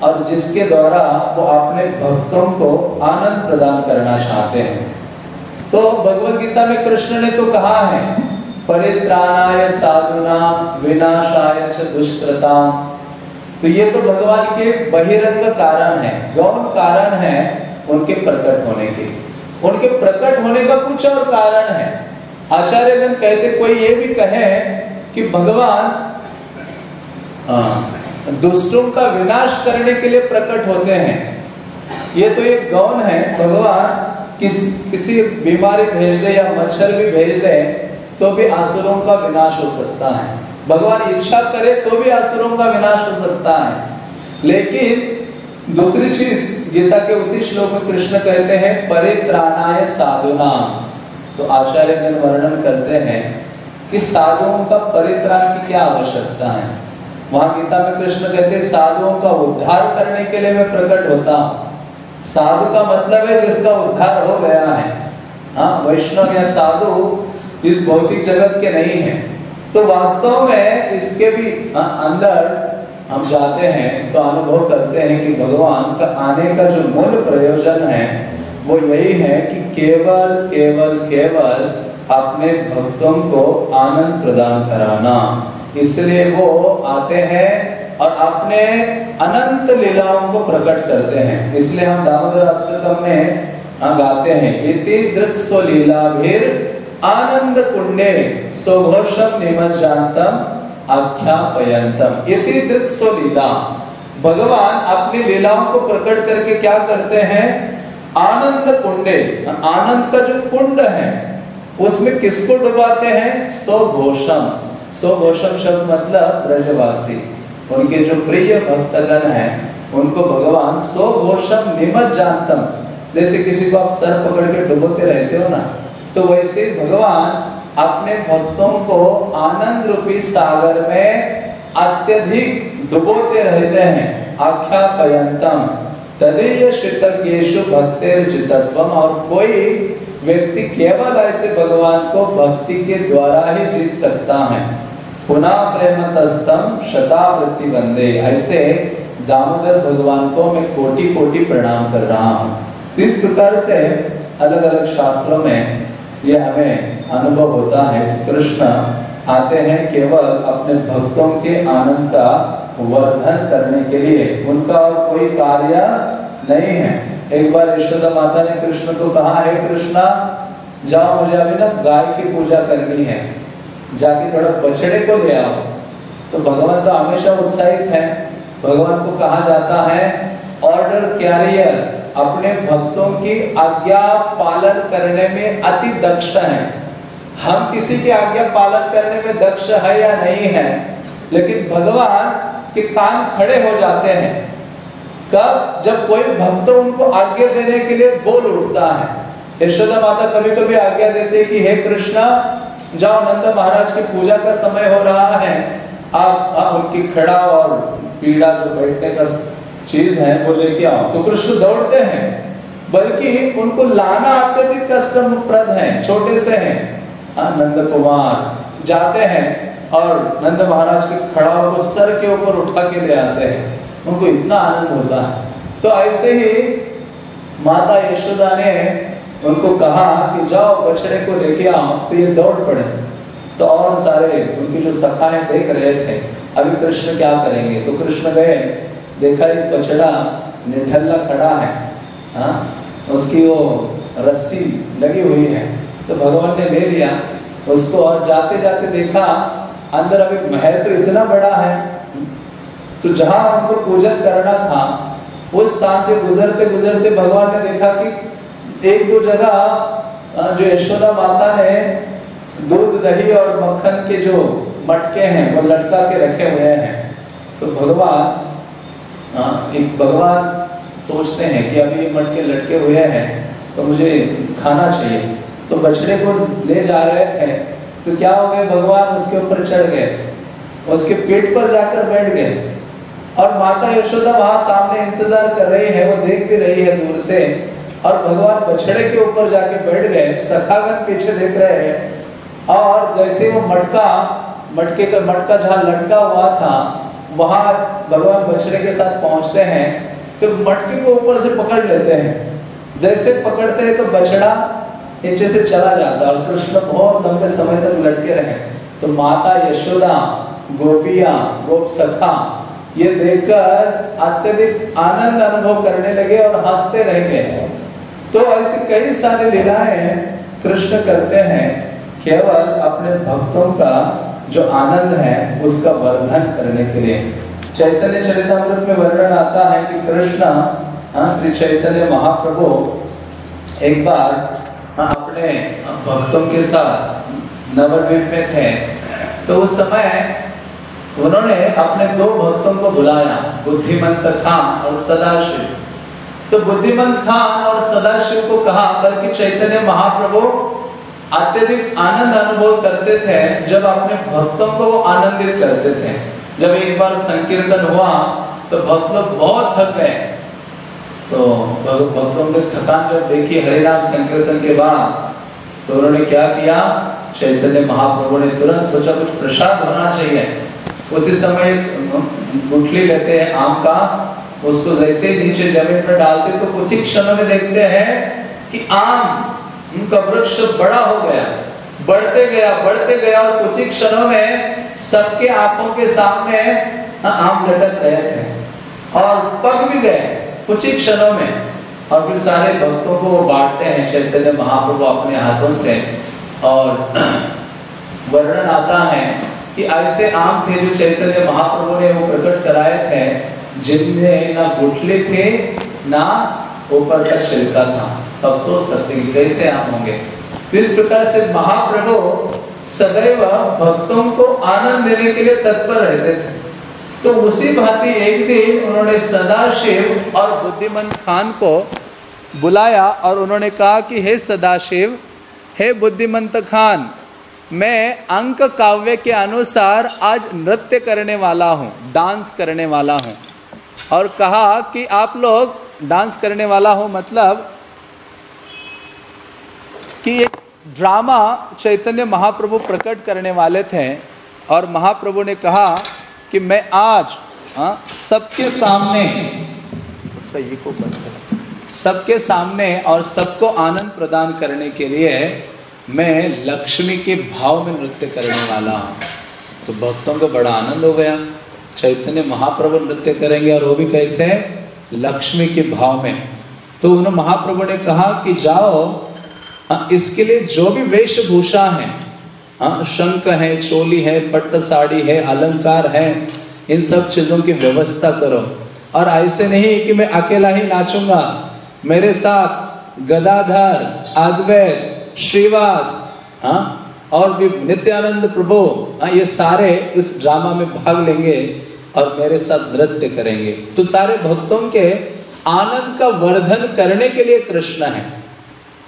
और जिसके द्वारा वो अपने भक्तों को आनंद प्रदान करना चाहते हैं। तो भगवत गीता में कृष्ण ने तो कहा है, परित्राणाय साधुना, विनाशाय दुष्कृता। तो ये तो भगवान के बहिरंग कारण है गौण कारण है उनके प्रकट होने के। उनके प्रकट होने का कुछ और कारण है। आचार्य आचार्यगण कहते, कोई ये भी कहे कि भगवान दुष्टों का विनाश करने के लिए प्रकट होते हैं। ये तो एक गौन है, भगवान किस, किसी बीमारी भेज दे या मच्छर भी भेज दे तो भी आसुरों का विनाश हो सकता है। भगवान इच्छा करे तो भी असुरों का विनाश हो सकता है। लेकिन दूसरी चीज़, गीता के उसी श्लोक में कृष्ण कहते हैं परित्राणाय साधुना। तो आचार्य जन वर्णन करते हैं कि साधुओं का परित्राण की क्या आवश्यकता है। वहाँ गीता में कृष्ण कहते हैं, साधुओं का उद्धार करने के लिए मैं प्रकट होता हूँ। साधु का मतलब है जिसका उद्धार हो गया है। हाँ वैष्णव या साधु इस भौतिक जगत के नहीं है। तो वास्तव में इसके भी अंदर हम जाते हैं तो अनुभव करते हैं कि भगवान का आने का जो मूल प्रयोजन है, वो यही है कि केवल केवल केवल अपने भक्तों को आनंद प्रदान कराना। इसलिए वो आते हैं और अपने अनंत लीलाओं को प्रकट करते हैं। इसलिए हम दामोदर अष्टकम में गाते हैं, इति दृक्सो लीला भीर आनंद कुंडे सुघोषम निमज्जातम आख्यापयंतम इति दृक्सो लीला भगवान अपनी लीलाओं को प्रकट करके क्या करते हैं? आनंद कुंडे आनंद का जो कुंड है, उसमें किसको डुबाते हैं? स्वघोषम स्वघोषम शब्द मतलब ब्रजवासी। उनके जो प्रिय भक्तगण हैं, उनको भगवान स्वघोषम निमत जानतम जैसे किसी को आप सर पकड़ के डुबोते रहते हो ना तो वैसे भगवान अपने भक्तों को आनंद रूपी सागर में अत्यधिक डुबोते रहते हैं। आख्या पयंतम तदीय शितज्ञेशु भक्तिर और कोई व्यक्ति केवल ऐसे भगवान को भक्ति के द्वारा ही जीत सकता है। पुनः प्रेम तस्तम शतावृत्ति बंदे ऐसे दामोदर भगवान को मैं कोटि कोटि प्रणाम कर रहा हूँ। तो इस प्रकार से अलग अलग शास्त्रों में ये हमें अनुभव होता है। कृष्ण आते हैं केवल अपने भक्तों के आनंद का वर्धन करने के लिए। उनका और कोई कार्य नहीं है। एक बार यशोदा माता ने कृष्ण को कहा, है कृष्णा, जाओ, मुझे अभी ना गाय की पूजा करनी है। जाके थोड़ा बछड़े को ले आओ। तो भगवान तो हमेशा उत्साहित है। भगवान को कहा जाता है ऑर्डर कैरियर अपने भक्तों की आज्ञा पालन करने में अति दक्ष है। हम किसी की आज्ञा पालन करने में दक्ष है या नहीं है लेकिन भगवान के कान खड़े हो जाते हैं। कब? जब कोई भक्त उनको आज्ञा देने के लिए बोल उठता है। यशोदा माता कभी कभी आज्ञा देते हैं कि हे कृष्णा जाओ नंद महाराज की पूजा का समय हो रहा है। आप, आप उनकी खड़ा और पीड़ा जो बैठने का चीज़ है वो लेके आओ। तो कृष्ण दौड़ते हैं बल्कि उनको लाना अत्यधिक कष्टप्रद है छोटे से हैं। हाँ, नंद कुमार जाते हैं और नंद महाराज के खड़ाओ को सर के ऊपर उठा के ले आते हैं। उनको इतना आनंद होता है। तो ऐसे ही माता यशोदा ने उनको कहा कि जाओ बछड़े को लेके आओ तो ये दौड़ पड़े। तो और सारे उनकी जो सखाएँ देख रहे थे अभी कृष्ण क्या करेंगे? तो कृष्ण गए देखा एक बछड़ा निठल्ला खड़ा है हाँ? उसकी वो रस्सी लगी हुई है तो भगवान ने ले लिया। उसको और जाते जाते देखा, अंदर अभी महल तो इतना बड़ा है। तो जहाँ उनको पूजन करना था, उस स्थान से गुजरते गुजरते भगवान ने देखा कि एक दो जगह जो यशोदा माता ने दूध, दही और मक्खन के जो मटके हैं, वो लटका के रखे हुए हैं। तो भगवान एक भगवान सोचते हैं कि अभी मटके लटके हुए हैं तो मुझे खाना चाहिए। तो बछड़े को ले जा रहे थे तो क्या हो गए? भगवान उसके ऊपर चढ़ गए, उसके पेट पर जाकर बैठ गए। और माता यशोदा वहाँ सामने इंतज़ार कर रही है, वो देख भी रही है दूर से। और भगवान बछड़े के ऊपर जाके बैठ गए सखागन पीछे देख रहे हैं। और जैसे वो मटका, मटके का मटका जहाँ लटका हुआ था वहाँ भगवान बछड़े के साथ पहुँचते हैं, फिर मटके को ऊपर से पकड़ लेते हैं। जैसे पकड़ते हैं तो बछड़ा नीचे से चला जाता और कृष्ण बहुत लंबे समय तक लटके रहे। तो माता यशोदा, गोपिया गोप सखा ये देखकर अत्यधिक आनंद अनुभव करने लगे और हँसते रह गए। तो ऐसे कई सारे लीलाएँ कृष्ण करते हैं, केवल अपने भक्तों का जो आनंद है उसका वर्धन करने के लिए। चैतन्य चरितमृत में वर्णन आता है कि कृष्ण हाँ श्री चैतन्य महाप्रभु एक बार हाँ, अपने भक्तों के साथ नवद्वीप में थे। तो उस समय उन्होंने अपने दो भक्तों को बुलाया बुद्धिमंत खान और सदाशिव। तो बुद्धिमंत खान और सदाशिव को कहा बल्कि चैतन्य महाप्रभु अत्यधिक आनंद अनुभव करते थे जब अपने भक्तों को वो आनंदित करते थे। जब एक बार संकीर्तन हुआ तो भक्त लोग बहुत थक गए। तो भक्तों ने थकान जब देखी हरिनाम संकीर्तन के बाद तो उन्होंने क्या किया? चैतन्य महाप्रभु ने तुरंत सोचा, कुछ प्रसाद होना चाहिए। उसी समय गुठली लेते हैं आम का, उसको जैसे नीचे ज़मीन पर डालते तो कुछ ही क्षणों में देखते हैं कि आम उनका वृक्ष बड़ा हो गया, बढ़ते गया बढ़ते गया, और कुछ ही क्षणों में सबके आँखों के सामने आम लटक रहे थे। और पक भी गए कुछ ही क्षणों में। और फिर सारे भक्तों को बांटते हैं, चैतन्य महाप्रभु अपने हाथों से। और वर्णन आता है कि ऐसे आम थे जो चैतन्य महाप्रभु ने वो प्रकट कराए थे, जिनमें ना गुठले थे, ना ऊपर का छिलका था। अब सोच सकते कि कैसे आम होंगे। तो इस प्रकार से महाप्रभु सदैव भक्तों को आनंद देने के लिए तत्पर रहते थे। तो उसी भांति एक दिन उन्होंने सदाशिव और बुद्धिमंत खान को बुलाया और उन्होंने कहा कि, हे सदाशिव, हे बुद्धिमंत खान, मैं अंक काव्य के अनुसार आज नृत्य करने वाला हूँ, डांस करने वाला हूँ। और कहा कि, आप लोग डांस करने वाला हो मतलब कि एक ड्रामा चैतन्य महाप्रभु प्रकट करने वाले थे और महाप्रभु ने कहा कि मैं आज हाँ, सबके सामने उसका ये को सबके सामने और सबको आनंद प्रदान करने के लिए मैं लक्ष्मी के भाव में नृत्य करने वाला हूँ। तो भक्तों को बड़ा आनंद हो गया। चैतन्य महाप्रभु नृत्य करेंगे और वो भी कैसे? लक्ष्मी के भाव में। तो उन्होंने महाप्रभु ने कहा कि जाओ इसके लिए जो भी वेशभूषा है शंख है, चोली है, पट्ट साड़ी है, अलंकार है, इन सब चीज़ों की व्यवस्था करो। और ऐसे नहीं कि मैं अकेला ही नाचूँगा। मेरे साथ गदाधर अद्वैत श्रीवास हाँ और भी नित्यानंद प्रभु हाँ ये सारे इस ड्रामा में भाग लेंगे और मेरे साथ नृत्य करेंगे। तो सारे भक्तों के आनंद का वर्धन करने के लिए कृष्ण है।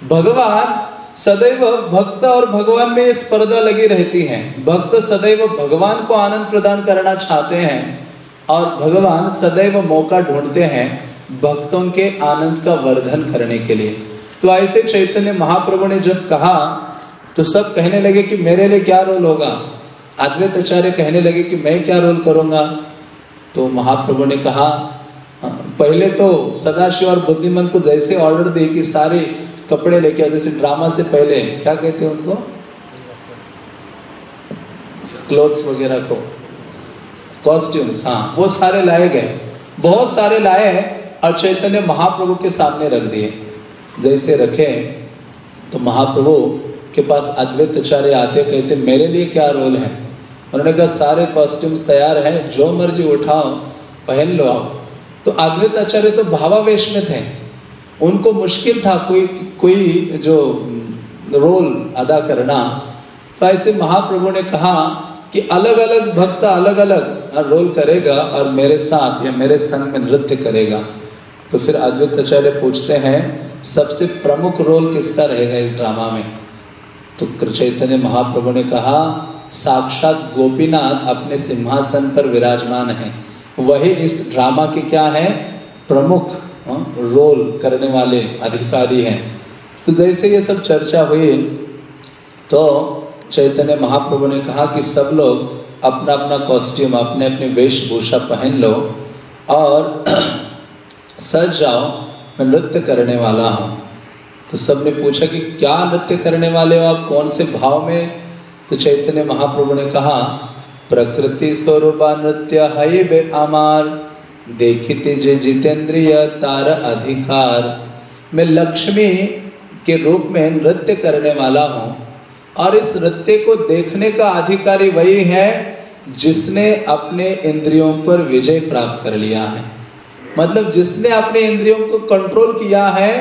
भगवान सदैव भक्त और भगवान में स्पर्धा लगी रहती है। भक्त सदैव भगवान को आनंद प्रदान करना चाहते हैं और भगवान सदैव मौका ढूंढते हैं भक्तों के आनंद का वर्धन करने के लिए। तो ऐसे चैतन्य महाप्रभु ने जब कहा तो सब कहने लगे कि मेरे लिए क्या रोल होगा? अद्वैत आचार्य कहने लगे कि मैं क्या रोल करूँगा? तो महाप्रभु ने कहा पहले तो सदाशिव और बुद्धिमंत को जैसे ऑर्डर दे कि सारे कपड़े लेके आ जैसे ड्रामा से पहले, क्या कहते हैं उनको? क्लोथ्स वगैरह को। कॉस्ट्यूम्स हाँ वो सारे लाए गए। बहुत सारे लाए और चैतन्य महाप्रभु के सामने रख दिए। जैसे रखे तो महाप्रभु के पास अद्वैत आचार्य आते कहते मेरे लिए क्या रोल है? उन्होंने कहा, सारे कॉस्ट्यूम्स तैयार हैं, जो मर्ज़ी उठाओ, पहन लो आओ तो अद्वैत आचार्य तो भावावेश में थे। उनको मुश्किल था कोई कोई जो रोल अदा करना। तो ऐसे महाप्रभु ने कहा कि अलग अलग भक्त अलग अलग रोल करेगा और मेरे साथ या मेरे संग में नृत्य करेगा। तो फिर अद्वैत आचार्य पूछते हैं, सबसे प्रमुख रोल किसका रहेगा इस ड्रामा में? तो चैतन्य महाप्रभु ने कहा, साक्षात गोपीनाथ अपने सिंहासन पर विराजमान है। वही इस ड्रामा के क्या है? प्रमुख रोल करने वाले अधिकारी हैं। तो जैसे ये सब चर्चा हुई तो चैतन्य महाप्रभु ने कहा कि सब लोग अपना अपना कॉस्ट्यूम अपने अपने वेशभूषा पहन लो और सज जाओ, मैं नृत्य करने वाला हूँ। तो सबने पूछा कि क्या नृत्य करने वाले हो आप? कौन से भाव में? तो चैतन्य महाप्रभु ने कहा, प्रकृति स्वरूपा नृत्य है बे अमार। देखते जे जितेंद्रिय तार अधिकार। मैं लक्ष्मी के रूप में नृत्य करने वाला हूँ और इस नृत्य को देखने का अधिकारी वही है जिसने अपने इंद्रियों पर विजय प्राप्त कर लिया है। मतलब जिसने अपने इंद्रियों को कंट्रोल किया है,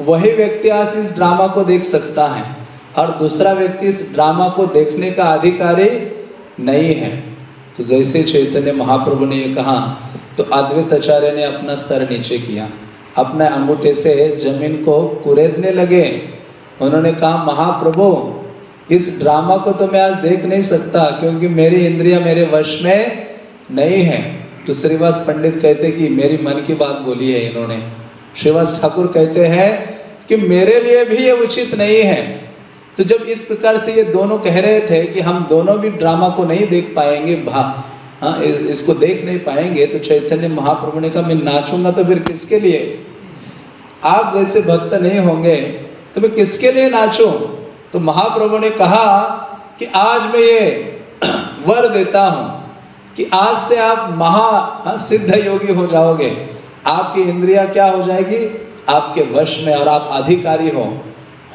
वही व्यक्ति आज इस ड्रामा को देख सकता है और दूसरा व्यक्ति इस ड्रामा को देखने का अधिकारी नहीं है। तो जैसे चैतन्य महाप्रभु ने कहा तो अद्वैत आचार्य ने अपना सर नीचे किया। अपने अंगूठे से ज़मीन को कुरेदने लगे। उन्होंने कहा, महाप्रभु, इस ड्रामा को तो मैं आज देख नहीं सकता, क्योंकि मेरी इंद्रिया मेरे वश में नहीं है। तो श्रीवास पंडित कहते कि, मेरी मन की बात बोली है इन्होंने। श्रीवास ठाकुर कहते हैं कि, मेरे लिए भी ये उचित नहीं है। तो जब इस प्रकार से ये दोनों कह रहे थे कि हम दोनों भी ड्रामा को नहीं देख पाएँगे हाँ इसको देख नहीं पाएँगे तो चैतन्य महाप्रभु ने कहा मैं नाचूँगा तो फिर किसके लिए? आप जैसे भक्त नहीं होंगे तो मैं किसके लिए नाचूं? तो महाप्रभु ने कहा कि आज मैं ये वर देता हूँ कि आज से आप महा सिद्ध योगी हो जाओगे। आपकी इंद्रिया क्या हो जाएगी? आपके वश में और आप अधिकारी हो।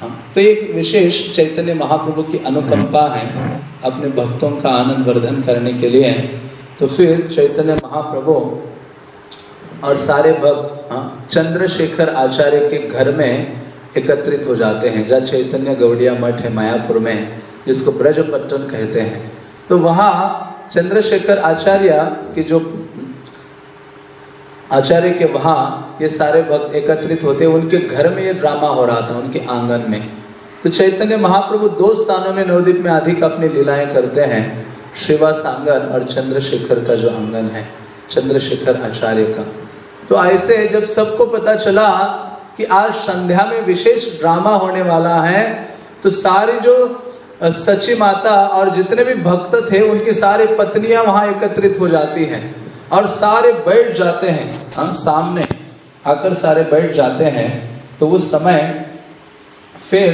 हाँ, तो एक विशेष चैतन्य महाप्रभु की अनुकंपा है अपने भक्तों का आनंद वर्धन करने के लिए। तो फिर चैतन्य महाप्रभु और सारे भक्त हाँ, चंद्रशेखर आचार्य के घर में एकत्रित हो जाते हैं। जहाँ चैतन्य गौड़िया मठ है मायापुर में जिसको ब्रजपट्टन कहते हैं। तो वहाँ चंद्रशेखर आचार्य के जो आचार्य के वहाँ ये सारे भक्त एकत्रित होते उनके घर में ये ड्रामा हो रहा था उनके आँगन में। तो चैतन्य महाप्रभु दो स्थानों में नवदीप में अधिक अपनी लीलाएँ करते हैं। श्रीवास आँगन और चंद्रशेखर का जो आँगन है, चंद्रशेखर आचार्य का। तो ऐसे जब सबको पता चला कि आज संध्या में विशेष ड्रामा होने वाला है तो सारे जो सची माता और जितने भी भक्त थे, उनकी सारी पत्नियाँ वहाँ एकत्रित हो जाती हैं और सारे बैठ जाते हैं। हम सामने आकर सारे बैठ जाते हैं तो उस समय फिर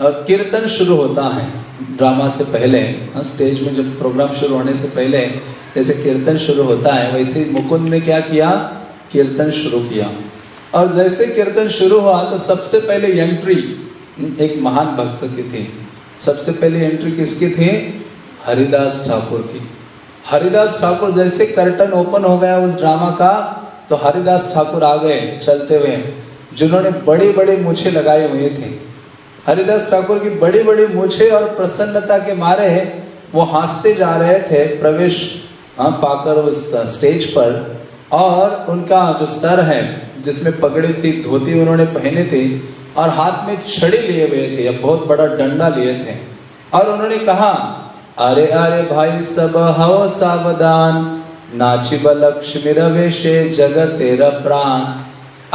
कीर्तन शुरू होता है। ड्रामा से पहले हाँ, स्टेज में जब प्रोग्राम शुरू होने से पहले जैसे कीर्तन शुरू होता है वैसे मुकुंद ने क्या किया? कीर्तन शुरू किया। और जैसे कीर्तन शुरू हुआ तो सबसे पहले एंट्री एक महान भक्त की थी। सबसे पहले एंट्री किसकी थी? हरिदास ठाकुर की। हरिदास ठाकुर जैसे कर्टन ओपन हो गया उस ड्रामा का तो हरिदास ठाकुर आ गए चलते हुए जिन्होंने बड़ी बड़ी मुछे लगाए हुए थे। हरिदास ठाकुर की बड़ी बड़ी मूछे और प्रसन्नता के मारे वो हँसते जा रहे थे प्रवेश हाँ, पाकर उस स्टेज पर और उनका जो सर है जिसमें पगड़ी थी धोती उन्होंने पहने थे और हाथ में छड़ी लिए हुए थे अब बहुत बड़ा डंडा लिए थे। और उन्होंने कहा अरे अरे भाई सब हव सावधान नाचिब लक्ष्मी रवेशे जगत तेरा प्राण।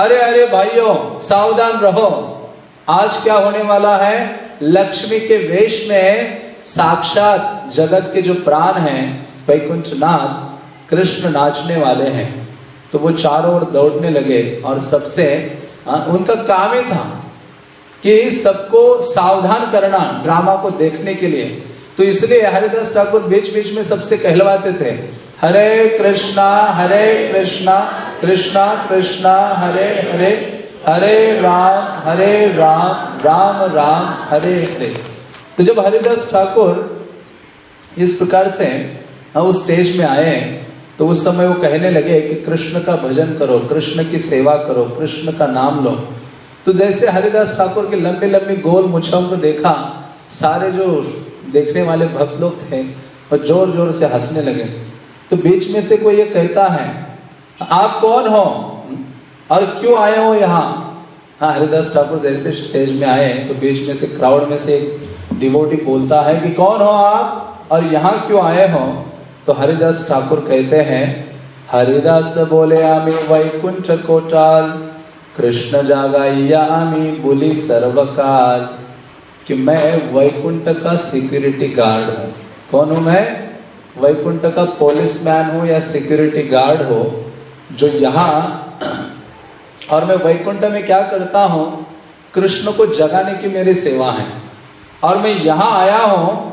अरे अरे भाइयों सावधान रहो। आज क्या होने वाला है? लक्ष्मी के वेश में साक्षात जगत के जो प्राण हैं वैकुंठ नाथ कृष्ण नाचने वाले हैं। तो वो चारों ओर दौड़ने लगे और सबसे उनका काम ही था कि सबको सावधान करना ड्रामा को देखने के लिए। तो इसलिए हरिदास ठाकुर बीच बीच में सबसे कहलवाते थे, हरे कृष्णा हरे कृष्णा कृष्णा कृष्णा, हरे हरे हरे राम हरे राम राम राम, हरे हरे। तो जब हरिदास ठाकुर इस प्रकार से उस स्टेज में आए तो उस समय वो कहने लगे कि कृष्ण का भजन करो, कृष्ण की सेवा करो, कृष्ण का नाम लो। तो जैसे हरिदास ठाकुर के लंबे लंबे गोल मुछों को देखा, सारे जो देखने वाले भक्त लोग थे, वो ज़ोर ज़ोर से हंसने लगे। तो बीच में से कोई ये कहता है, आप कौन हो? और क्यों आए हो यहाँ? हाँ हरिदास ठाकुर जैसे स्टेज में आए तो बीच में से क्राउड में से डिवोटी बोलता है कि कौन हो आप? और यहाँ क्यों आए हो? तो हरिदास ठाकुर कहते हैं, हरिदास बोले, आमी वैकुंठ कोटाल, कृष्ण जागाइया आमी बोली सर्वकाल, कि मैं वैकुंठ का सिक्योरिटी गार्ड हूँ। कौन हूँ मैं? वैकुंठ का पुलिस मैन हूँ या सिक्योरिटी गार्ड हो, जो यहाँ और मैं वैकुंठ में क्या करता हूँ? कृष्ण को जगाने की मेरी सेवा है। और मैं यहाँ आया हूँ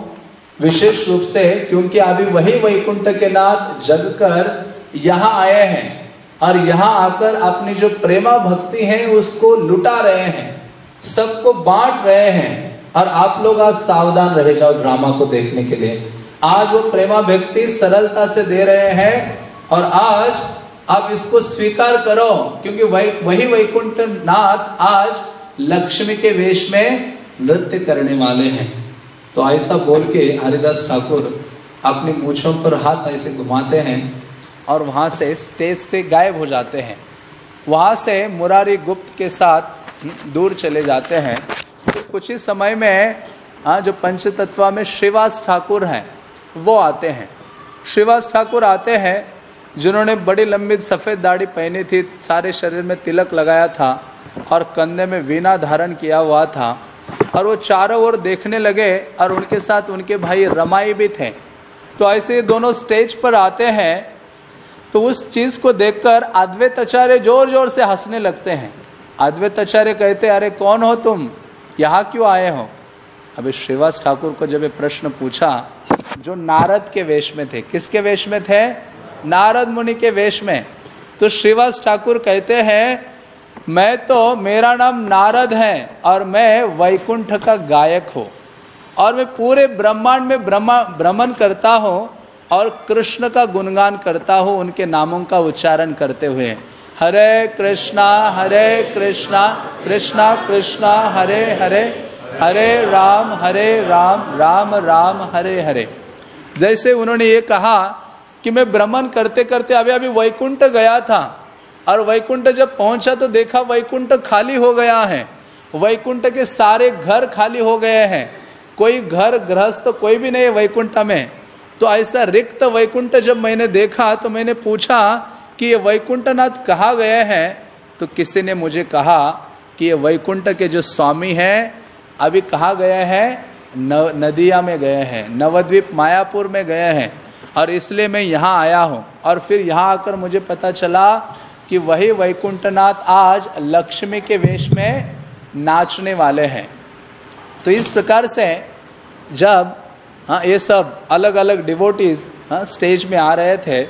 विशेष रूप से क्योंकि अभी वही वैकुंठ के नाथ जग कर यहाँ आए हैं और यहाँ आकर अपनी जो प्रेमा भक्ति है उसको लुटा रहे हैं, सबको बांट रहे हैं। और आप लोग आज सावधान रह जाओ ड्रामा को देखने के लिए। आज वो प्रेमा भक्ति सरलता से दे रहे हैं और आज आप इसको स्वीकार करो, क्योंकि वही वही वैकुंठ नाथ आज लक्ष्मी के वेश में नृत्य करने वाले हैं। तो ऐसा बोल के हरिदास ठाकुर अपनी मूछों पर हाथ ऐसे घुमाते हैं और वहाँ से स्टेज से गायब हो जाते हैं। वहाँ से मुरारी गुप्त के साथ दूर चले जाते हैं। तो कुछ ही समय में हाँ जो पंच तत्वा में श्रीवास ठाकुर हैं, वो आते हैं। श्रीवास ठाकुर आते हैं जिन्होंने बड़ी लंबी सफ़ेद दाढ़ी पहनी थी, सारे शरीर में तिलक लगाया था और कंधे में वीणा धारण किया हुआ था। और वो चारों ओर देखने लगे और उनके साथ उनके भाई रमाई भी थे। तो ऐसे दोनों स्टेज पर आते हैं तो उस चीज़ को देखकर अद्वैत आचार्य ज़ोर ज़ोर से हंसने लगते हैं। अद्वैत आचार्य कहते, अरे, कौन हो तुम? यहाँ क्यों आए हो? अभी श्रीवास ठाकुर को जब ये प्रश्न पूछा, जो नारद के वेश में थे, किसके वेश में थे? नारद मुनि के वेश में। तो श्रीवास ठाकुर कहते हैं, मैं तो मेरा नाम नारद है और मैं वैकुंठ का गायक हूँ। और मैं पूरे ब्रह्मांड में ब्रह्मा, भ्रमण करता हूँ और कृष्ण का गुणगान करता हूँ, उनके नामों का उच्चारण करते हुए। हरे कृष्णा हरे कृष्णा कृष्णा कृष्णा, हरे हरे हरे राम हरे राम राम राम, हरे हरे। जैसे उन्होंने ये कहा कि मैं भ्रमण करते करते अभी अभी वैकुंठ गया था। और वैकुंठ जब पहुँचा तो देखा वैकुंठ खाली हो गया है। वैकुंठ के सारे घर खाली हो गए हैं। कोई घर गृहस्थ कोई भी नहीं वैकुंठ में। तो ऐसा रिक्त वैकुंठ जब मैंने देखा तो मैंने पूछा कि ये वैकुंठनाथ कहा गए हैं? तो किसी ने मुझे कहा कि ये वैकुंठ के जो स्वामी हैं, अभी कहा गए हैं? नदिया में गए हैं, नवद्वीप मायापुर में गए हैं। और इसलिए मैं यहाँ आया हूँ। और फिर यहाँ आकर मुझे पता चला कि वही वैकुंठनाथ आज लक्ष्मी के वेश में नाचने वाले हैं। तो इस प्रकार से जब हाँ ये सब अलग अलग डिवोटीज हाँ स्टेज में आ रहे थे,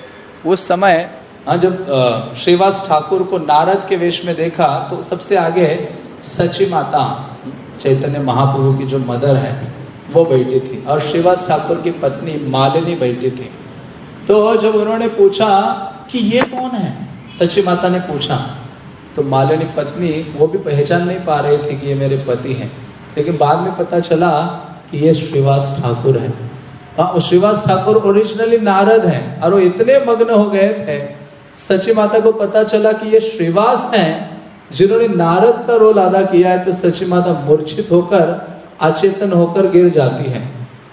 उस समय हाँ जब श्रीवास ठाकुर को नारद के वेश में देखा तो सबसे आगे सची माता चैतन्य महाप्रभु की जो मदर है वो बैठी थी और श्रीवास ठाकुर की पत्नी मालिनी बैठी थी। तो जब उन्होंने पूछा कि ये कौन है? सची माता ने पूछा। तो मालिनी पत्नी वो भी पहचान नहीं पा रही थी कि ये मेरे पति हैं। लेकिन बाद में पता चला कि ये श्रीवास ठाकुर है। हाँ श्रीवास ठाकुर ओरिजिनली नारद हैं और वो इतने मग्न हो गए थे। सची माता को पता चला कि ये श्रीवास हैं, जिन्होंने नारद का रोल अदा किया है तो सची माता मूर्छित होकर अचेतन होकर गिर जाती हैं।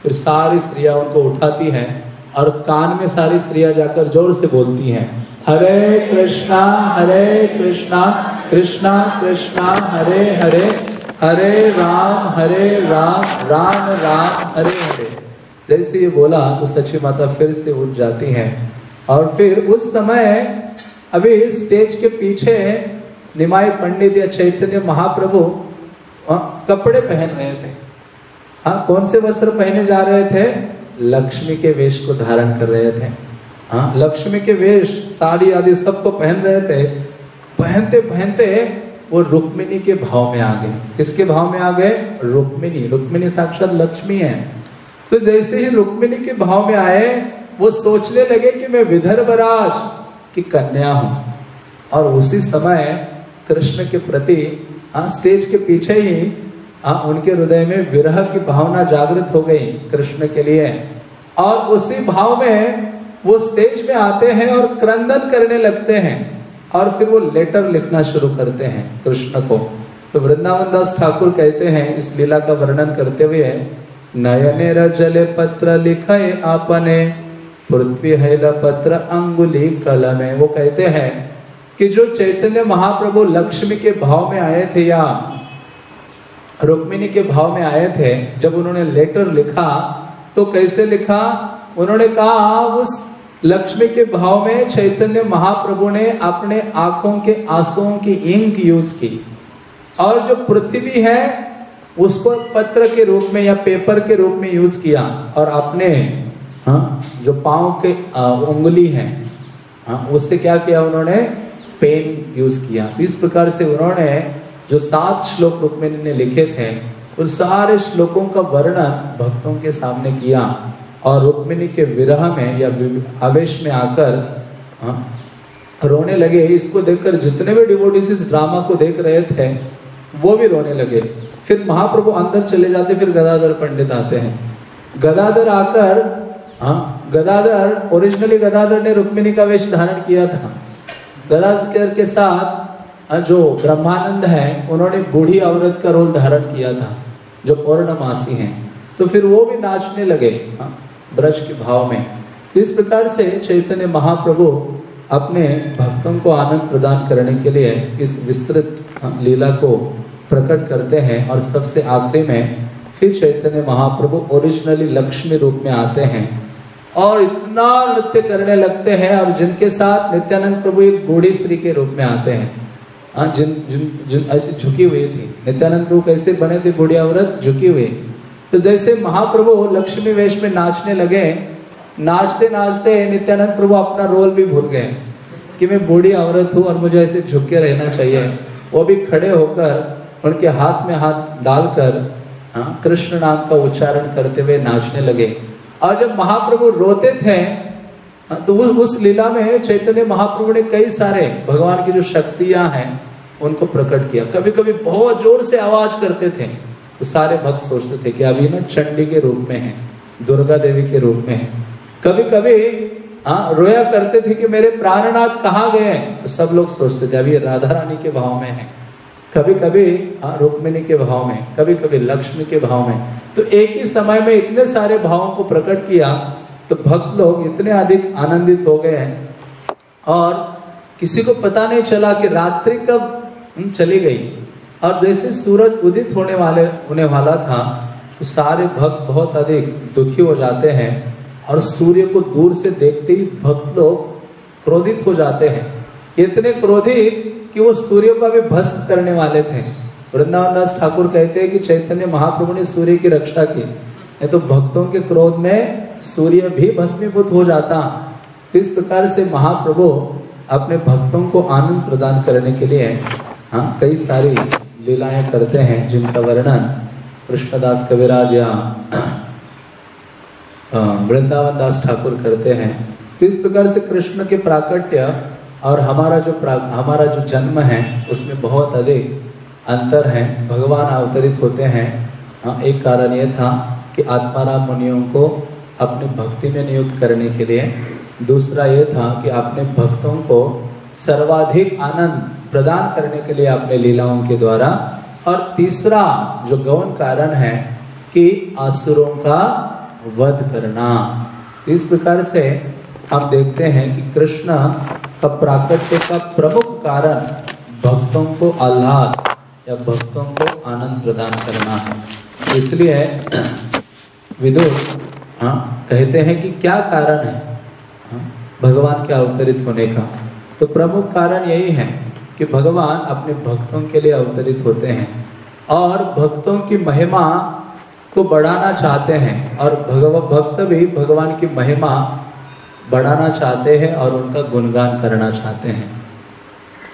फिर सारी स्त्रियाँ उनको उठाती हैं और कान में सारी स्त्रियाँ जाकर ज़ोर से बोलती हैं, हरे कृष्णा हरे कृष्णा कृष्णा कृष्णा, हरे हरे हरे राम हरे राम राम राम, हरे हरे। जैसे ये बोला तो सची माता फिर से उठ जाती हैं। और फिर उस समय अभी स्टेज के पीछे निमाई पंडित या चैतन्य महाप्रभु कपड़े पहन रहे थे। हाँ कौन से वस्त्र पहने जा रहे थे? लक्ष्मी के वेश को धारण कर रहे थे। हाँ लक्ष्मी के वेश, साड़ी आदि सबको पहन रहे थे। पहनते पहनते वो रुक्मिणी के भाव में आ गए। किसके भाव में आ गए? रुक्मिणी। रुक्मिणी साक्षात लक्ष्मी है। तो जैसे ही रुक्मिणी के भाव में आए, वो सोचने लगे कि मैं विदर्भराज की कन्या हूँ। और उसी समय कृष्ण के प्रति हाँ स्टेज के पीछे ही हाँ उनके हृदय में विरह की भावना जागृत हो गई कृष्ण के लिए। और उसी भाव में वो स्टेज में आते हैं और क्रंदन करने लगते हैं। और फिर वो लेटर लिखना शुरू करते हैं कृष्ण को। तो वृंदावन दास ठाकुर कहते हैं, इस लीला का वर्णन करते हुए, नयने रजले पत्र लिखे आपने, पृथ्वी है पत्र अंगुली कलमे। वो कहते हैं कि जो चैतन्य महाप्रभु लक्ष्मी के भाव में आए थे या रुक्मिणी के भाव में आए थे जब उन्होंने लेटर लिखा तो कैसे लिखा? उन्होंने कहा उस लक्ष्मी के भाव में चैतन्य महाप्रभु ने अपने आँखों के आंसुओं की इंक यूज़ की। और जो पृथ्वी है उसको पत्र के रूप में या पेपर के रूप में यूज़ किया। और अपने हाँ, जो पाँव के उंगली है हाँ, उससे क्या किया उन्होंने? पेन यूज़ किया। तो इस प्रकार से उन्होंने जो सात श्लोक रुक्मिणी ने लिखे थे उन सारे श्लोकों का वर्णन भक्तों के सामने किया और रुक्मिणी के विरह में या आवेश में आकर हाँ, रोने लगे। इसको देखकर जितने भी डिवोटीज इस ड्रामा को देख रहे थे वो भी रोने लगे। फिर महाप्रभु अंदर चले जाते फिर गदाधर पंडित आते हैं। गदाधर आकर हाँ गदाधर ओरिजिनली गदाधर ने रुक्मिणी का वेश धारण किया था। गदाधर के साथ जो ब्रह्मानंद है उन्होंने बूढ़ी औरत का रोल धारण किया था जो पौर्णमासी हैं। तो फिर वो भी नाचने लगे हाँ, ब्रज के भाव में। तो इस प्रकार से चैतन्य महाप्रभु अपने भक्तों को आनंद प्रदान करने के लिए इस विस्तृत हाँ, लीला को प्रकट करते हैं और सबसे आखिरी में फिर चैतन्य महाप्रभु ओरिजिनली लक्ष्मी रूप में आते हैं और इतना नृत्य करने लगते हैं और जिनके साथ नित्यानंद प्रभु एक बूढ़ी स्त्री के रूप में आते हैं। हाँ जिन जिन जिन ऐसी झुकी हुई थी। नित्यानंद प्रभु कैसे बने थे? बूढ़ी औरत झुकी हुई तो जैसे महाप्रभु लक्ष्मी वेश में नाचने लगे, नाचते नाचते नित्यानंद प्रभु अपना रोल भी भूल गए कि मैं बूढ़ी औरत हूँ और मुझे ऐसे झुक के रहना चाहिए। वो भी खड़े होकर उनके हाथ में हाथ डालकर हाँ कृष्ण नाम का उच्चारण करते हुए नाचने लगे। और जब महाप्रभु रोते थे तो उस उस लीला में चैतन्य महाप्रभु ने कई सारे भगवान की जो शक्तियाँ हैं, उनको प्रकट किया। कभी कभी बहुत ज़ोर से आवाज़ करते थे तो सारे भक्त सोचते थे कि अभी ना चंडी के रूप में है, दुर्गा देवी के रूप में है। कभी कभी हाँ रोया करते थे कि मेरे प्राणनाथ कहाँ गए हैं? तो सब लोग सोचते थे, अभी राधा रानी के भाव में है। कभी कभी हाँ रुक्मिणी के भाव में कभी कभी लक्ष्मी के भाव में। तो एक ही समय में इतने सारे भावों को प्रकट किया तो भक्त लोग इतने अधिक आनंदित हो गए हैं। और किसी को पता नहीं चला कि रात्रि कब चली गई। और जैसे सूरज उदित होने वाले, होने वाला था तो सारे भक्त बहुत अधिक दुखी हो जाते हैं। और सूर्य को दूर से देखते ही भक्त लोग क्रोधित हो जाते हैं। इतने क्रोधित कि वो सूर्य का भी भस्म करने वाले थे। वृंदावन दास ठाकुर कहते हैं कि चैतन्य महाप्रभु ने सूर्य की रक्षा की। नहीं तो भक्तों के क्रोध में सूर्य भी भस्मीभूत हो जाता। तो इस प्रकार से महाप्रभु अपने भक्तों को आनंद प्रदान करने के लिए हाँ कई सारी लीलाएँ करते हैं, जिनका वर्णन कृष्णदास कविराज या वृंदावन दास ठाकुर करते हैं। तो इस प्रकार से कृष्ण के प्राकट्य और हमारा जो हमारा जो जन्म है, उसमें बहुत अधिक अंतर है। भगवान अवतरित होते हैं। हाँ एक कारण ये था कि आत्माराम मुनियों को अपनी भक्ति में नियुक्त करने के लिए। दूसरा ये था कि अपने भक्तों को सर्वाधिक आनंद प्रदान करने के लिए अपने लीलाओं के द्वारा। और तीसरा जो गौन कारण है कि आसुरों का वध करना। तो इस प्रकार से हम देखते हैं कि कृष्ण का प्राकट्य का प्रमुख कारण भक्तों को आह्लाद या भक्तों को आनंद प्रदान करना है। इसलिए विदुर हाँ कहते हैं कि क्या कारण है? हाँ, भगवान के अवतरित होने का। तो प्रमुख कारण यही है कि भगवान अपने भक्तों के लिए अवतरित होते हैं और भक्तों की महिमा को बढ़ाना चाहते हैं और भगव भक्त भी भगवान की महिमा बढ़ाना चाहते हैं और उनका गुणगान करना चाहते हैं।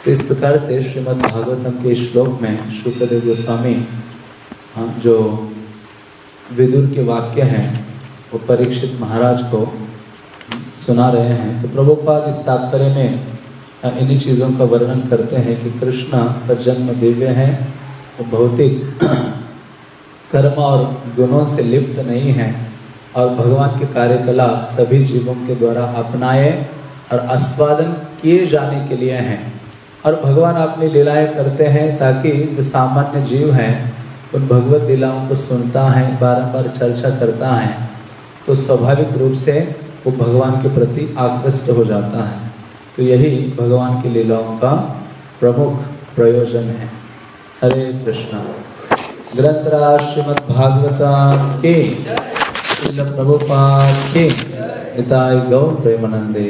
इस प्रकार से श्रीमद् भागवतम के श्लोक में शुक्रदेव गोस्वामी हाँ, जो विदुर के वाक्य हैं वो परीक्षित महाराज को सुना रहे हैं। तो प्रभुपाद इस तात्पर्य में इन्हीं चीज़ों का वर्णन करते हैं कि कृष्ण का जन्म दिव्य है, वो भौतिक कर्म और गुणों से लिप्त नहीं है और भगवान के कार्यकलाप सभी जीवों के द्वारा अपनाए और आस्वादन किए जाने के लिए हैं। और भगवान अपनी लीलाएँ करते हैं ताकि जो सामान्य जीव हैं, उन भगवत लीलाओं को सुनता है, बारंबार चर्चा करता है। तो स्वाभाविक रूप से वो भगवान के प्रति आकृष्ट हो जाता है। तो यही भगवान की लीलाओं का प्रमुख प्रयोजन है। हरे कृष्णा। ग्रंथरा श्रीमद भागवता के प्रभुपाद के गौर प्रेमानंदे।